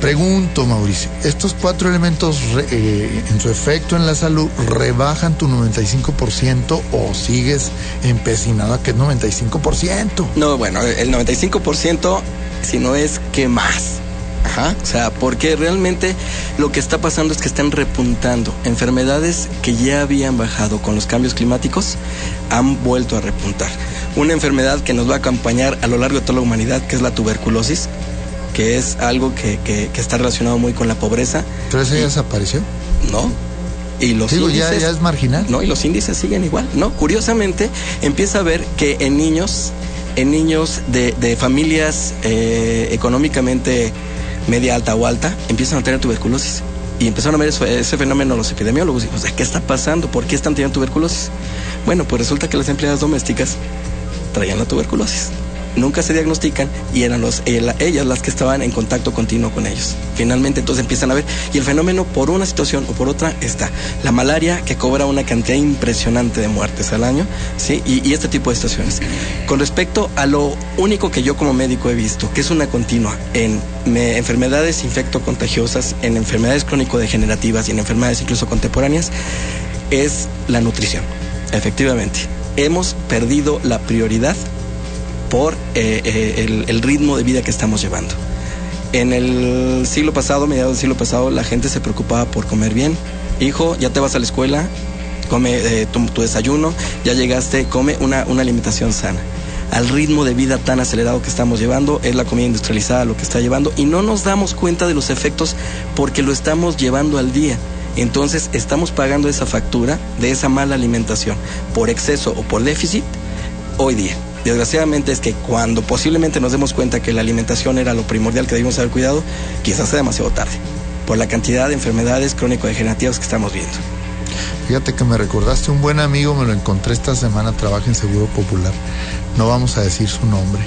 Pregunto, Mauricio, ¿estos cuatro elementos eh, en su efecto en la salud rebajan tu 95% o sigues empecinado a que es 95%? No, bueno, el 95%, si no es que más. Ajá. O sea, porque realmente lo que está pasando es que están repuntando. Enfermedades que ya habían bajado con los cambios climáticos han vuelto a repuntar. Una enfermedad que nos va a acompañar a lo largo de toda la humanidad, que es la tuberculosis, que es algo que, que- que está relacionado muy con la pobreza. ¿Pero eso ya desapareció? No. Y los Digo, ya- índices, ya es marginal. No, y los índices siguen igual. No, curiosamente empieza a ver que en niños, en niños de, de familias eh, económicamente media alta o alta, empiezan a tener tuberculosis. Y empezaron a ver eso- ese fenómeno los epidemiólogos. Y, o sea, ¿qué está pasando? ¿Por qué están teniendo tuberculosis? Bueno, pues resulta que las empleadas domésticas traían la tuberculosis. Nunca se diagnostican y eran los, el- ellas las que estaban en contacto continuo con ellos. Finalmente entonces empiezan a ver y el fenómeno por una situación o por otra está. La malaria que cobra una cantidad impresionante de muertes al año, ¿sí? Y, y este tipo de situaciones. Con respecto a lo único que yo como médico he visto, que es una continua en me- enfermedades infectocontagiosas, en enfermedades crónico-degenerativas y en enfermedades incluso contemporáneas, es la nutrición. Efectivamente. Hemos perdido la prioridad por eh, eh, el, ritmo de vida que estamos llevando. En el siglo pasado, mediados del siglo pasado, la gente se preocupaba por comer bien. Hijo, ya te vas a la escuela, come eh, tu, tu desayuno, ya llegaste, come una, una alimentación sana. Al ritmo de vida tan acelerado que estamos llevando, es la comida industrializada lo que está llevando y no nos damos cuenta de los efectos porque lo estamos llevando al día. Entonces estamos pagando esa factura de esa mala alimentación por exceso o por déficit hoy día. Desgraciadamente es que cuando posiblemente nos demos cuenta que la alimentación era lo primordial que debimos haber cuidado, quizás sea demasiado tarde, por la cantidad de enfermedades crónico-degenerativas que estamos viendo. Fíjate que me recordaste un buen amigo, me lo encontré esta semana, trabaja en Seguro Popular. No vamos a decir su nombre,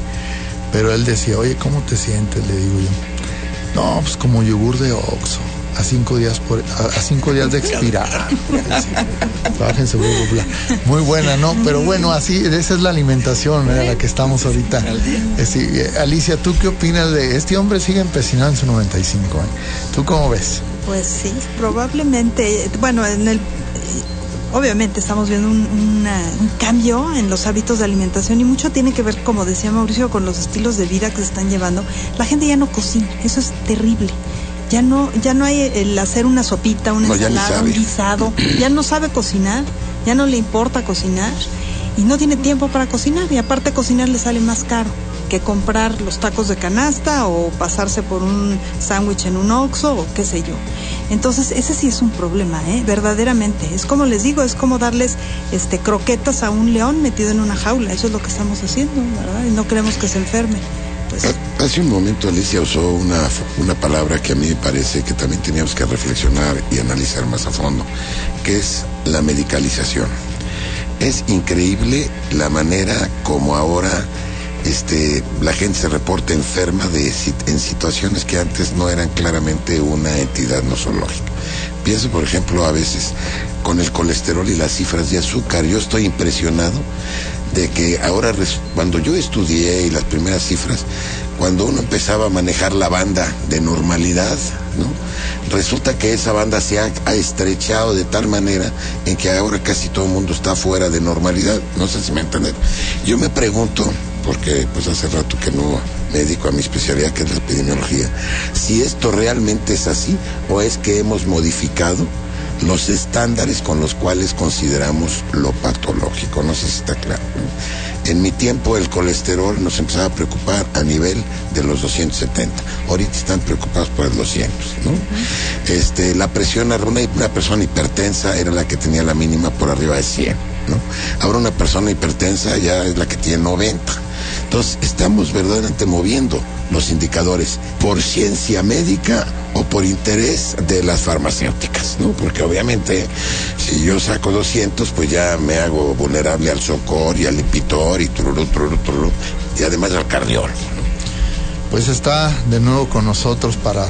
pero él decía, oye, ¿cómo te sientes? Le digo yo. No, pues como yogur de Oxxo, a cinco días por, a, a cinco días de expirar. Trabaja en Seguro. Muy buena, ¿no? Pero bueno, así, esa es la alimentación, ¿eh? la que estamos ahorita. Eh, Alicia, ¿tú qué opinas de este hombre sigue empecinado en su 95 años? ¿Tú cómo ves? Pues sí, probablemente, bueno, en el obviamente estamos viendo un cambio en los hábitos de alimentación y mucho tiene que ver, como decía Mauricio, con los estilos de vida que se están llevando. La gente ya no cocina, eso es terrible. Ya no, ya no hay el hacer una sopita, una No, ensalada, un guisado. Ya no sabe cocinar, ya no le importa cocinar y no tiene tiempo para cocinar. Y aparte cocinar le sale más caro que comprar los tacos de canasta o pasarse por un sándwich en un oxo o qué sé yo. Entonces, ese sí es un problema, ¿eh? verdaderamente. Es como les digo, es como darles este croquetas a un león metido en una jaula. Eso es lo que estamos haciendo, ¿verdad? Y no queremos que se enferme. Pues, Hace un momento Alicia usó una, una palabra que a mí me parece que también teníamos que reflexionar y analizar más a fondo, que es la medicalización. Es increíble la manera como ahora este, la gente se reporta enferma de, en situaciones que antes no eran claramente una entidad nosológica. Pienso, por ejemplo, a veces con el colesterol y las cifras de azúcar. Yo estoy impresionado de que ahora, cuando yo estudié y las primeras cifras, cuando uno empezaba a manejar la banda de normalidad, ¿no? Resulta que esa banda se ha, ha estrechado de tal manera en que ahora casi todo el mundo está fuera de normalidad. No sé si me entienden. Yo me pregunto, porque pues hace rato que no me dedico a mi especialidad que es la epidemiología, si esto realmente es así o es que hemos modificado los estándares con los cuales consideramos lo patológico. No sé si está claro. En mi tiempo el colesterol nos empezaba a preocupar a nivel de los 270. Ahorita están preocupados por el 200, ¿no? Este, la presión, una, una persona hipertensa era la que tenía la mínima por arriba de 100, ¿no? Ahora una persona hipertensa ya es la que tiene 90. Entonces, estamos verdaderamente moviendo los indicadores por ciencia médica o por interés de las farmacéuticas, ¿no? Porque obviamente si yo saco 200, pues ya me hago vulnerable al socor y al lipitor y tururú, tururú, tururú, y además al cardiólogo. Pues está de nuevo con nosotros para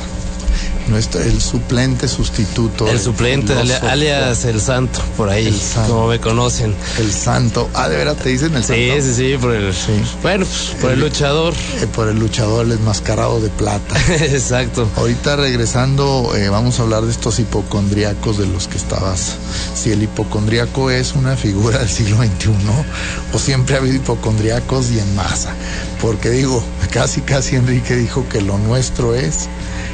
nuestro, el suplente sustituto. El suplente, alias el santo, por ahí, como me conocen. El santo. Ah, de veras te dicen el santo. Sí, sí, sí, por el, bueno, pues, por el, luchador. Eh, por el luchador, el enmascarado de plata. Exacto. Ahorita regresando, eh, vamos a hablar de estos hipocondriacos de los que estabas. Si el hipocondriaco es una figura del siglo XXI, o siempre ha habido hipocondriacos y en masa. Porque digo, casi, casi Enrique dijo que lo nuestro es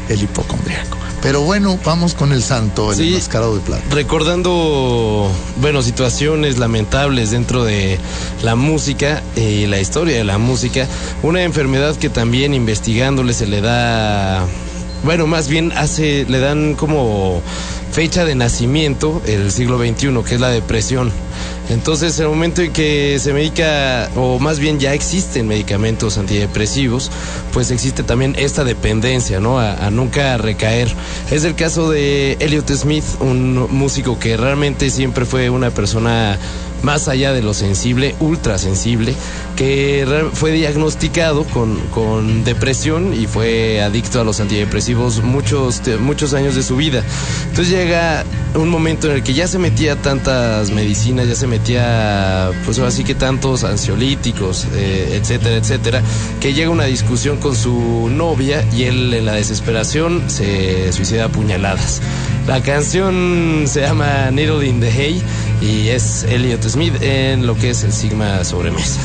el hipocondriaco. Pero bueno, vamos con el santo, el sí, de plata. Recordando, bueno, situaciones lamentables dentro de la música y la historia de la música, una enfermedad que también investigándole se le da, bueno, más bien hace, le dan como fecha de nacimiento el siglo XXI, que es la depresión. Entonces, el momento en que se medica, o más bien ya existen medicamentos antidepresivos, pues existe también esta dependencia, ¿no? A, nunca recaer. Es el caso de Elliot Smith, un músico que realmente siempre fue una persona más allá de lo sensible, ultra sensible, que fue diagnosticado con, con, depresión y fue adicto a los antidepresivos muchos, muchos años de su vida. Entonces llega un momento en el que ya se metía tantas medicinas, ya se metía, pues así que tantos ansiolíticos, eh, etcétera, etcétera, que llega una discusión con su novia y él en la desesperación se suicida a puñaladas. La canción se llama Needle in the Hay y es Elliot Smith en lo que es el Sigma sobremesa.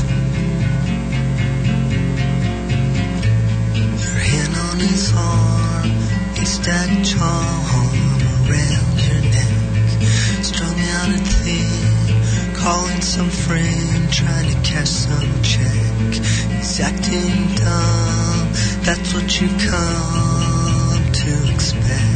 calling some friend, trying to cash some check. He's acting dumb, that's what you come to expect.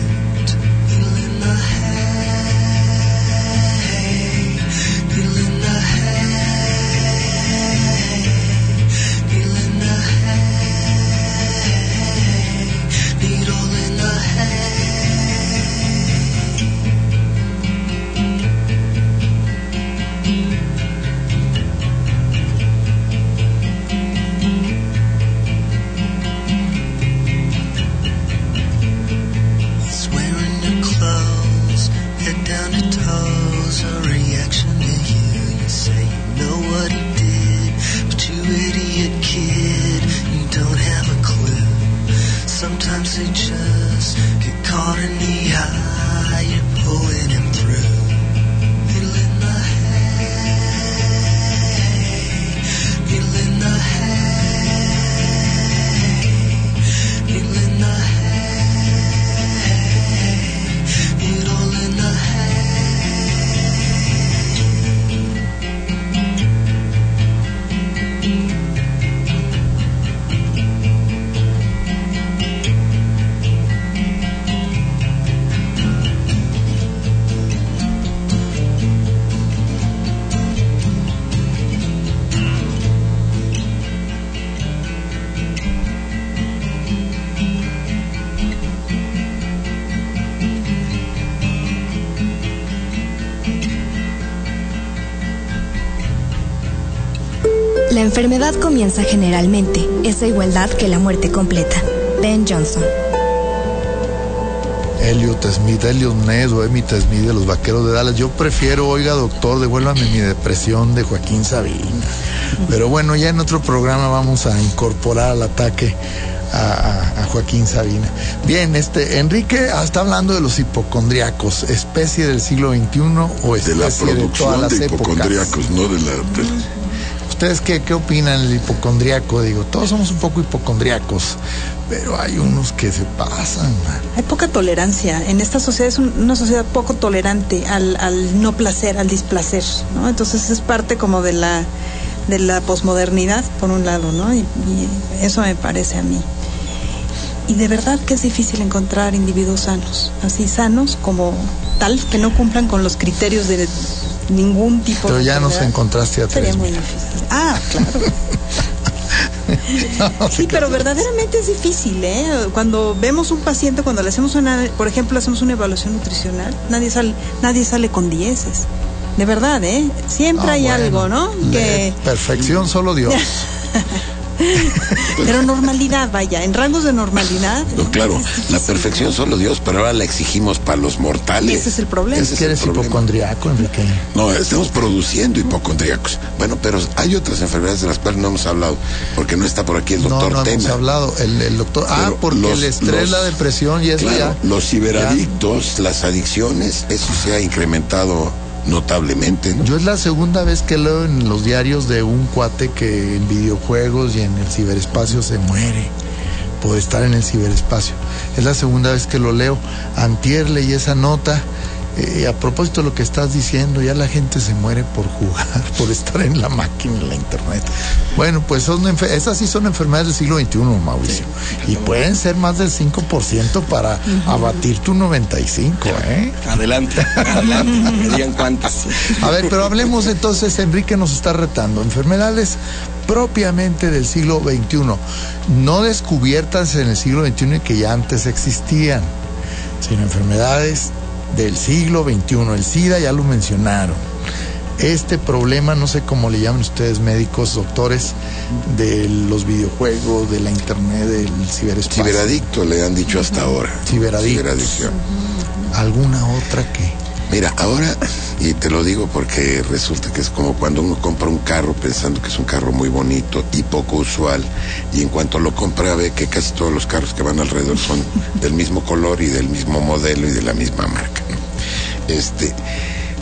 Enfermedad comienza generalmente, esa igualdad que la muerte completa. Ben Johnson. Elliot Smith, Elliot Ness o Emmett Smith de los Vaqueros de Dallas. Yo prefiero, oiga doctor, devuélvame mi depresión de Joaquín Sabina. Pero bueno, ya en otro programa vamos a incorporar al ataque a, Joaquín Sabina. Bien, este Enrique está hablando de los hipocondriacos, especie del siglo XXI o especie de, la producción de todas las de hipocondriacos, no de la... ¿Ustedes qué, qué opinan del hipocondriaco? Digo, todos somos un poco hipocondriacos, pero hay unos que se pasan. Hay poca tolerancia. En esta sociedad es una sociedad poco tolerante al, al no placer, al displacer, ¿no? Entonces es parte como de la de la posmodernidad, por un lado, ¿no? Y, eso me parece a mí. Y de verdad que es difícil encontrar individuos sanos, así sanos como tal, que no cumplan con los criterios de ningún tipo Pero ya nos encontraste a Sería muy difícil. Ah, claro. sí, pero verdaderamente es difícil, ¿eh? Cuando vemos un paciente, cuando le hacemos una, por ejemplo, hacemos una evaluación nutricional, nadie sale, nadie sale con dieces. De verdad, ¿eh? Siempre Ah, hay bueno. algo, ¿no? Que Perfección solo Dios. pero normalidad, vaya, en rangos de normalidad. No, claro, la perfección solo Dios, pero ahora la exigimos para los mortales. Ese es el problema. Ese Es que eres problema. hipocondriaco, Enrique. No, estamos produciendo hipocondríacos. Bueno, pero hay otras enfermedades de las cuales no hemos hablado, porque no está por aquí el No, doctor no hemos Tena. hablado. El, el doctor. Ah, porque los- el estrés, los- la depresión y eso Claro, ya. los ciberadictos, las adicciones, eso se ha incrementado notablemente. ¿no? Yo es la segunda vez que leo en los diarios de un cuate que en videojuegos y en el ciberespacio se muere por estar en el ciberespacio. Es la segunda vez que lo leo. Antier leí esa nota. Eh, a propósito de lo que estás diciendo, ya la gente se muere por jugar, por estar en la máquina, en la internet. Bueno, pues son esas sí son enfermedades del siglo XXI, Mauricio. y pueden ser más del 5% para abatir tu 95, ¿eh? Adelante, adelante. Me digan cuántas. A ver, pero hablemos entonces, Enrique nos está retando. Enfermedades propiamente del siglo XXI, no descubiertas en el siglo XXI y que ya antes existían, sino enfermedades del siglo XXI. El SIDA ya lo mencionaron. Este problema, no sé cómo le llaman ustedes médicos, doctores, de los videojuegos, de la internet, del ciberespacio. Ciberadicto le han dicho hasta ahora. Ciberadicción. ¿Alguna otra que? Mira, ahora, y te lo digo porque resulta que es como cuando uno compra un carro pensando que es un carro muy bonito y poco usual, y en cuanto lo compra ve que casi todos los carros que van alrededor son del mismo color y del mismo modelo y de la misma marca. Este,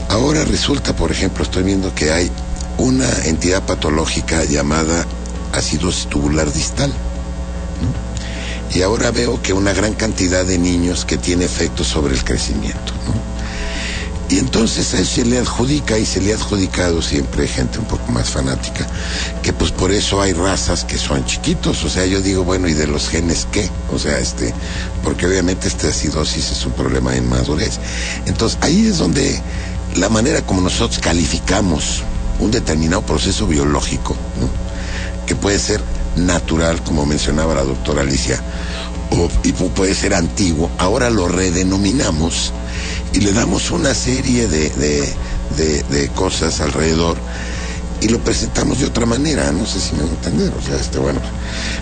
ahora resulta, por ejemplo, estoy viendo que hay una entidad patológica llamada acidosis tubular distal. Y ahora veo que una gran cantidad de niños que tiene efectos sobre el crecimiento. ¿no? Y entonces a eso se le adjudica y se le ha adjudicado siempre gente un poco más fanática, que pues por eso hay razas que son chiquitos, o sea, yo digo, bueno, ¿y de los genes qué? O sea, este, porque obviamente esta acidosis es un problema en madurez. Entonces ahí es donde la manera como nosotros calificamos un determinado proceso biológico, que puede ser natural, como mencionaba la doctora Alicia, o, y pu- puede ser antiguo, ahora lo redenominamos y le damos una serie de, de- de- cosas alrededor y lo presentamos de otra manera, no sé si me entender, o sea, este, bueno,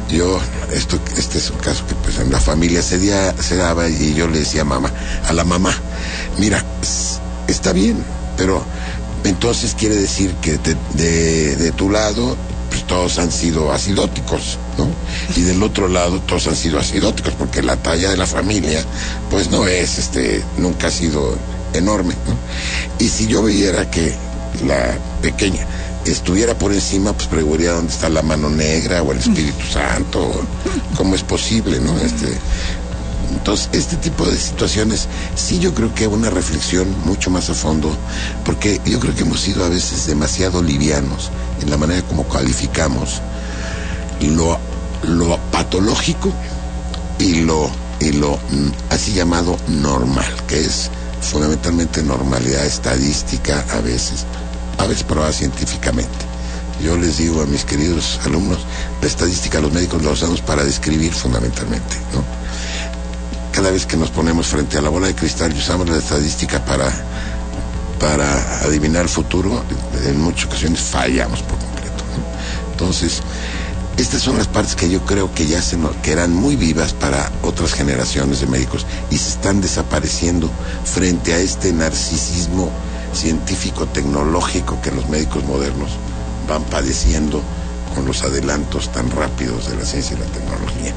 yo, esto, este es un caso que pues en la familia se, dia- se daba y yo le decía a mamá, a la mamá, mira, está bien, pero entonces quiere decir que de, de- de tu lado pues todos han sido acidóticos, ¿no? Y del otro lado todos han sido acidóticos, porque la talla de la familia, pues no es, este, nunca ha sido enorme, ¿no? Y si yo viera que la pequeña estuviera por encima, pues preguntaría dónde está la mano negra o el Espíritu Santo, cómo es posible, ¿no? Este, entonces, este tipo de situaciones, sí yo creo que una reflexión mucho más a fondo, porque yo creo que hemos sido a veces demasiado livianos en la manera como calificamos lo, lo patológico y lo, y lo mm, así llamado normal, que es fundamentalmente normalidad estadística a veces, a veces probada científicamente. Yo les digo a mis queridos alumnos, la estadística los médicos la usamos para describir fundamentalmente, ¿no? Cada vez que nos ponemos frente a la bola de cristal y usamos la estadística para, para adivinar el futuro, en muchas ocasiones fallamos por completo. Entonces, estas son las partes que yo creo que ya se no- que eran muy vivas para otras generaciones de médicos y se están desapareciendo frente a este narcisismo científico tecnológico que los médicos modernos van padeciendo con los adelantos tan rápidos de la ciencia y la tecnología.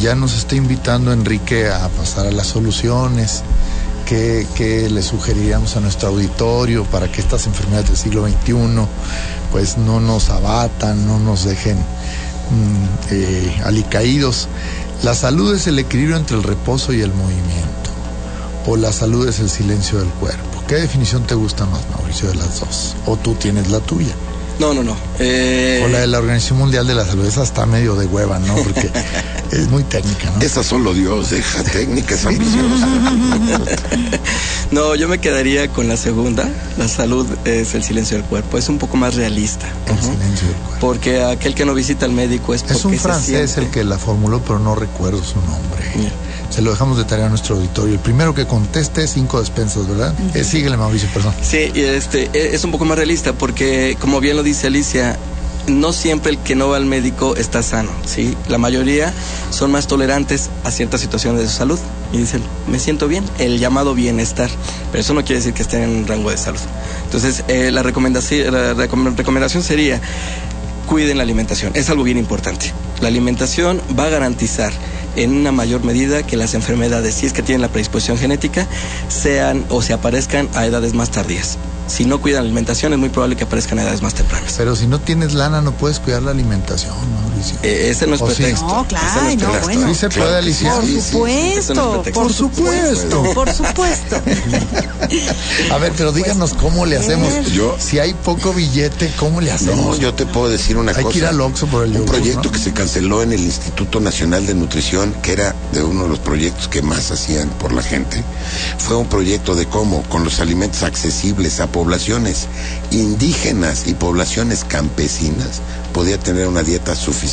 Ya nos está invitando Enrique a pasar a las soluciones que, que le sugeriríamos a nuestro auditorio para que estas enfermedades del siglo XXI pues no nos abatan, no nos dejen mm, eh, alicaídos. La salud es el equilibrio entre el reposo y el movimiento, o la salud es el silencio del cuerpo. ¿Qué definición te gusta más, Mauricio, de las dos? ¿O tú tienes la tuya? No, no, no. Eh, O la de la Organización Mundial de la Salud, esa está medio de hueva, ¿no? Porque Es muy técnica, ¿no? Esa solo Dios deja técnicas ambiciosas. No, yo me quedaría con la segunda. La salud es el silencio del cuerpo. Es un poco más realista. El silencio del cuerpo. Porque aquel que no visita al médico es porque Es un se francés siente- el que la formuló, pero no recuerdo su nombre. Se lo dejamos de tarea a nuestro auditorio. El primero que conteste, cinco despensas, ¿verdad? Eh, síguele, Mauricio, perdón. Sí, y este e- es un poco más realista porque, como bien lo dice Alicia, no siempre el que no va al médico está sano, ¿sí? La mayoría son más tolerantes a ciertas situaciones de su salud y dicen, me siento bien, el llamado bienestar, pero eso no quiere decir que estén en un rango de salud. Entonces, eh, la, recomendación, sería, cuiden la alimentación, es algo bien importante. La alimentación va a garantizar en una mayor medida que las enfermedades, si es que tienen la predisposición genética, sean o se aparezcan a edades más tardías. Si no cuidan la alimentación, es muy probable que aparezcan a edades más tempranas. Pero si no tienes lana, no puedes cuidar la alimentación, Mauricio. Eh, ese no es ¿O sí? pretexto. No, Ese claro, es no, pretexto. bueno. ¿Sí se puede, Alicia? Por Sí, sí, sí. supuesto, no por Por supuesto. por supuesto. A ver, pero díganos cómo le hacemos. Yo- Si hay poco billete, ¿cómo le No, hacemos? yo te puedo decir una Hay cosa. que ir al Oxxo por el Un yogur, proyecto ¿no? que se canceló en el Instituto Nacional de Nutrición, que era de uno de los proyectos que más hacían por la gente, fue un proyecto de cómo, con los alimentos accesibles a poblaciones indígenas y poblaciones campesinas, podía tener una dieta suficiente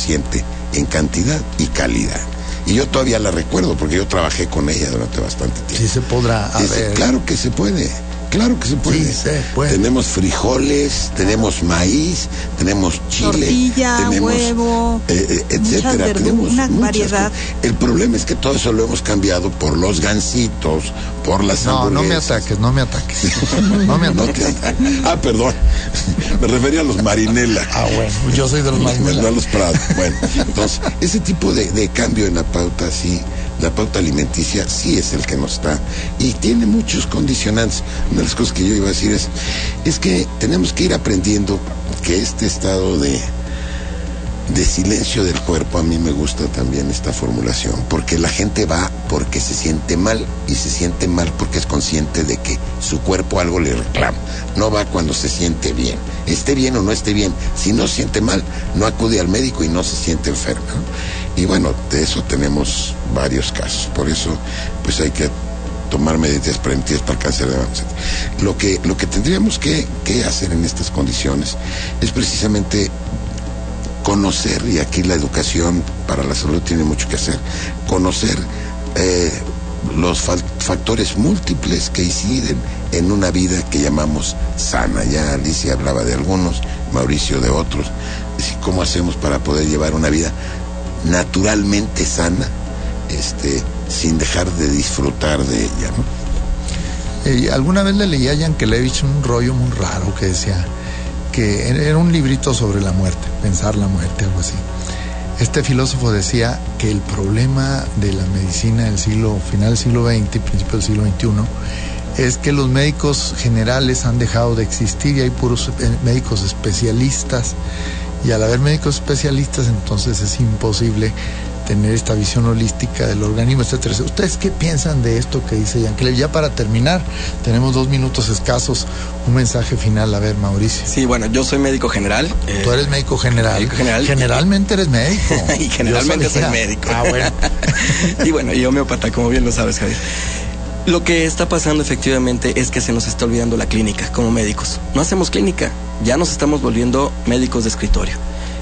en cantidad y calidad. Y yo todavía la recuerdo porque yo trabajé con ella durante bastante tiempo. Sí se podrá. Dice, claro que se puede. Claro que se puede. Sí, se puede. Tenemos frijoles, tenemos maíz, tenemos chile, Tortilla, tenemos, huevo, eh, eh, etcétera. verduras, Tenemos una muchas variedad. cosas. El problema es que todo eso lo hemos cambiado por los gansitos, por las No, no me ataques, no me ataques. No me ataques. ah, perdón. Me refería a los marinela. Ah, bueno, yo soy de los más No a los prados. Bueno, entonces, ese tipo de, de cambio en la pauta, sí, la pauta alimenticia, sí es el que nos está. Y tiene muchos condicionantes. Una de las cosas que yo iba a decir es, es que tenemos que ir aprendiendo que este estado de, de silencio del cuerpo, a mí me gusta también esta formulación, porque la gente va porque se siente mal y se siente mal porque es consciente de que su cuerpo algo le reclama. No va cuando se siente bien, esté bien o no esté bien. Si no siente mal, no acude al médico y no se siente enfermo. Y bueno, de eso tenemos varios casos. Por eso, pues hay que tomar medidas preventivas para el cáncer de mama. Lo que, lo que tendríamos que, que hacer en estas condiciones es precisamente conocer, y aquí la educación para la salud tiene mucho que hacer, conocer eh, los factores múltiples que inciden en una vida que llamamos sana. Ya Alicia hablaba de algunos, Mauricio de otros. Es decir, ¿Cómo hacemos para poder llevar una vida naturalmente sana, este, sin dejar de disfrutar de ella? ¿no? Eh, alguna vez le leí a Yankelevich un rollo muy raro que decía que era un librito sobre la muerte, pensar la muerte, algo así. Este filósofo decía que el problema de la medicina del siglo final del siglo XX principio del siglo XXI es que los médicos generales han dejado de existir y hay puros eh, médicos especialistas y al haber médicos especialistas entonces es imposible tener esta visión holística del organismo, etcétera. ¿Ustedes qué piensan de esto que dice Yankelevich? Ya para terminar, tenemos dos minutos escasos, un mensaje final, a ver, Mauricio. Sí, bueno, yo soy médico general. eh, Tú eres médico general. médico general. Generalmente eres médico. y generalmente soy médico. Ah, bueno. y bueno, y homeópata, como bien lo sabes, Javier. Lo que está pasando efectivamente es que se nos está olvidando la clínica como médicos. No hacemos clínica, ya nos estamos volviendo médicos de escritorio.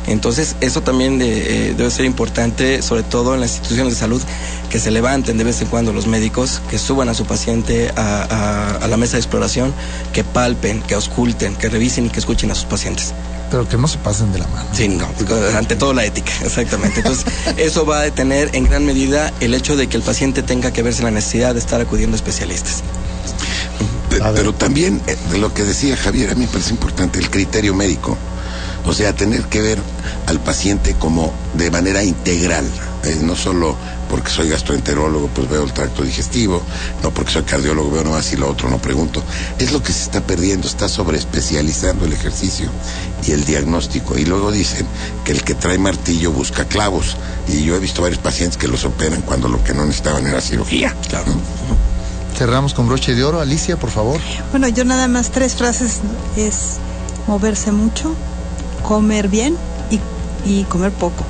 Entonces, eso también eh, eh, debe ser importante, sobre todo en las instituciones de salud, que se levanten de vez en cuando los médicos, que suban a su paciente a, a- a la mesa de exploración, que palpen, que ausculten, que revisen y que escuchen a sus pacientes. Pero que no se pasen de la mano. Sí, no, ante todo la ética, exactamente. Entonces, eso va a detener en gran medida el hecho de que el paciente tenga que verse la necesidad de estar acudiendo a especialistas. Pe- Pero también eh, de lo que decía Javier, a mí me parece importante el criterio médico. O sea, tener que ver al paciente como de manera integral. eh, no solo porque soy gastroenterólogo, pues veo el tracto digestivo, no porque soy cardiólogo, veo nomás y lo otro no pregunto. Es lo que se está perdiendo, está sobreespecializando el ejercicio y el diagnóstico. Y luego dicen que el que trae martillo busca clavos. Y yo he visto varios pacientes que los operan cuando lo que no necesitaban era cirugía. Claro. Cerramos con broche de oro. Alicia, por favor. Bueno, yo nada más tres frases es moverse mucho, comer bien y, y comer poco.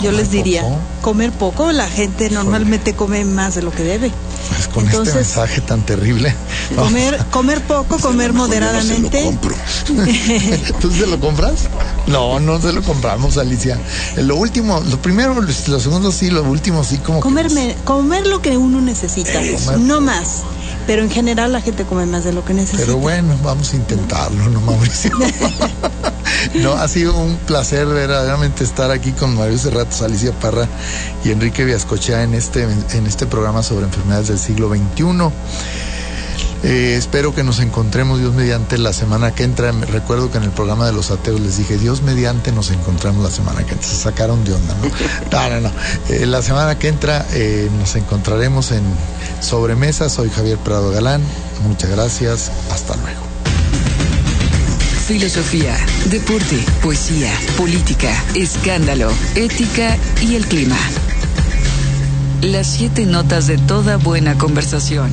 yo les diría, comer poco, la gente normalmente come más de lo que debe. Pues con este mensaje tan terrible. Comer, comer poco, comer moderadamente. No compro. ¿Tú se lo compras? No, no se lo compramos, Alicia. Lo último, lo primero, lo segundo sí, lo último sí, como. Comerme, comer lo que uno necesita, no más. Pero en general la gente come más de lo que necesita. Pero bueno, vamos a intentarlo, ¿no, Mauricio? no, ha sido un placer verdaderamente estar aquí con Mario Cerratos, Alicia Parra y Enrique Viascochea en este, en este programa sobre enfermedades del siglo XXI. Eh, espero que nos encontremos Dios mediante la semana que entra. Recuerdo que en el programa de los ateos les dije, Dios mediante nos encontramos la semana que entra. Se sacaron de onda, ¿no? no, no, no. Eh, la semana que entra eh, nos encontraremos en Sobremesa. Soy Javier Prado Galán. Muchas gracias. Hasta luego. Filosofía, deporte, poesía, política, escándalo, ética y el clima. Las siete notas de toda buena conversación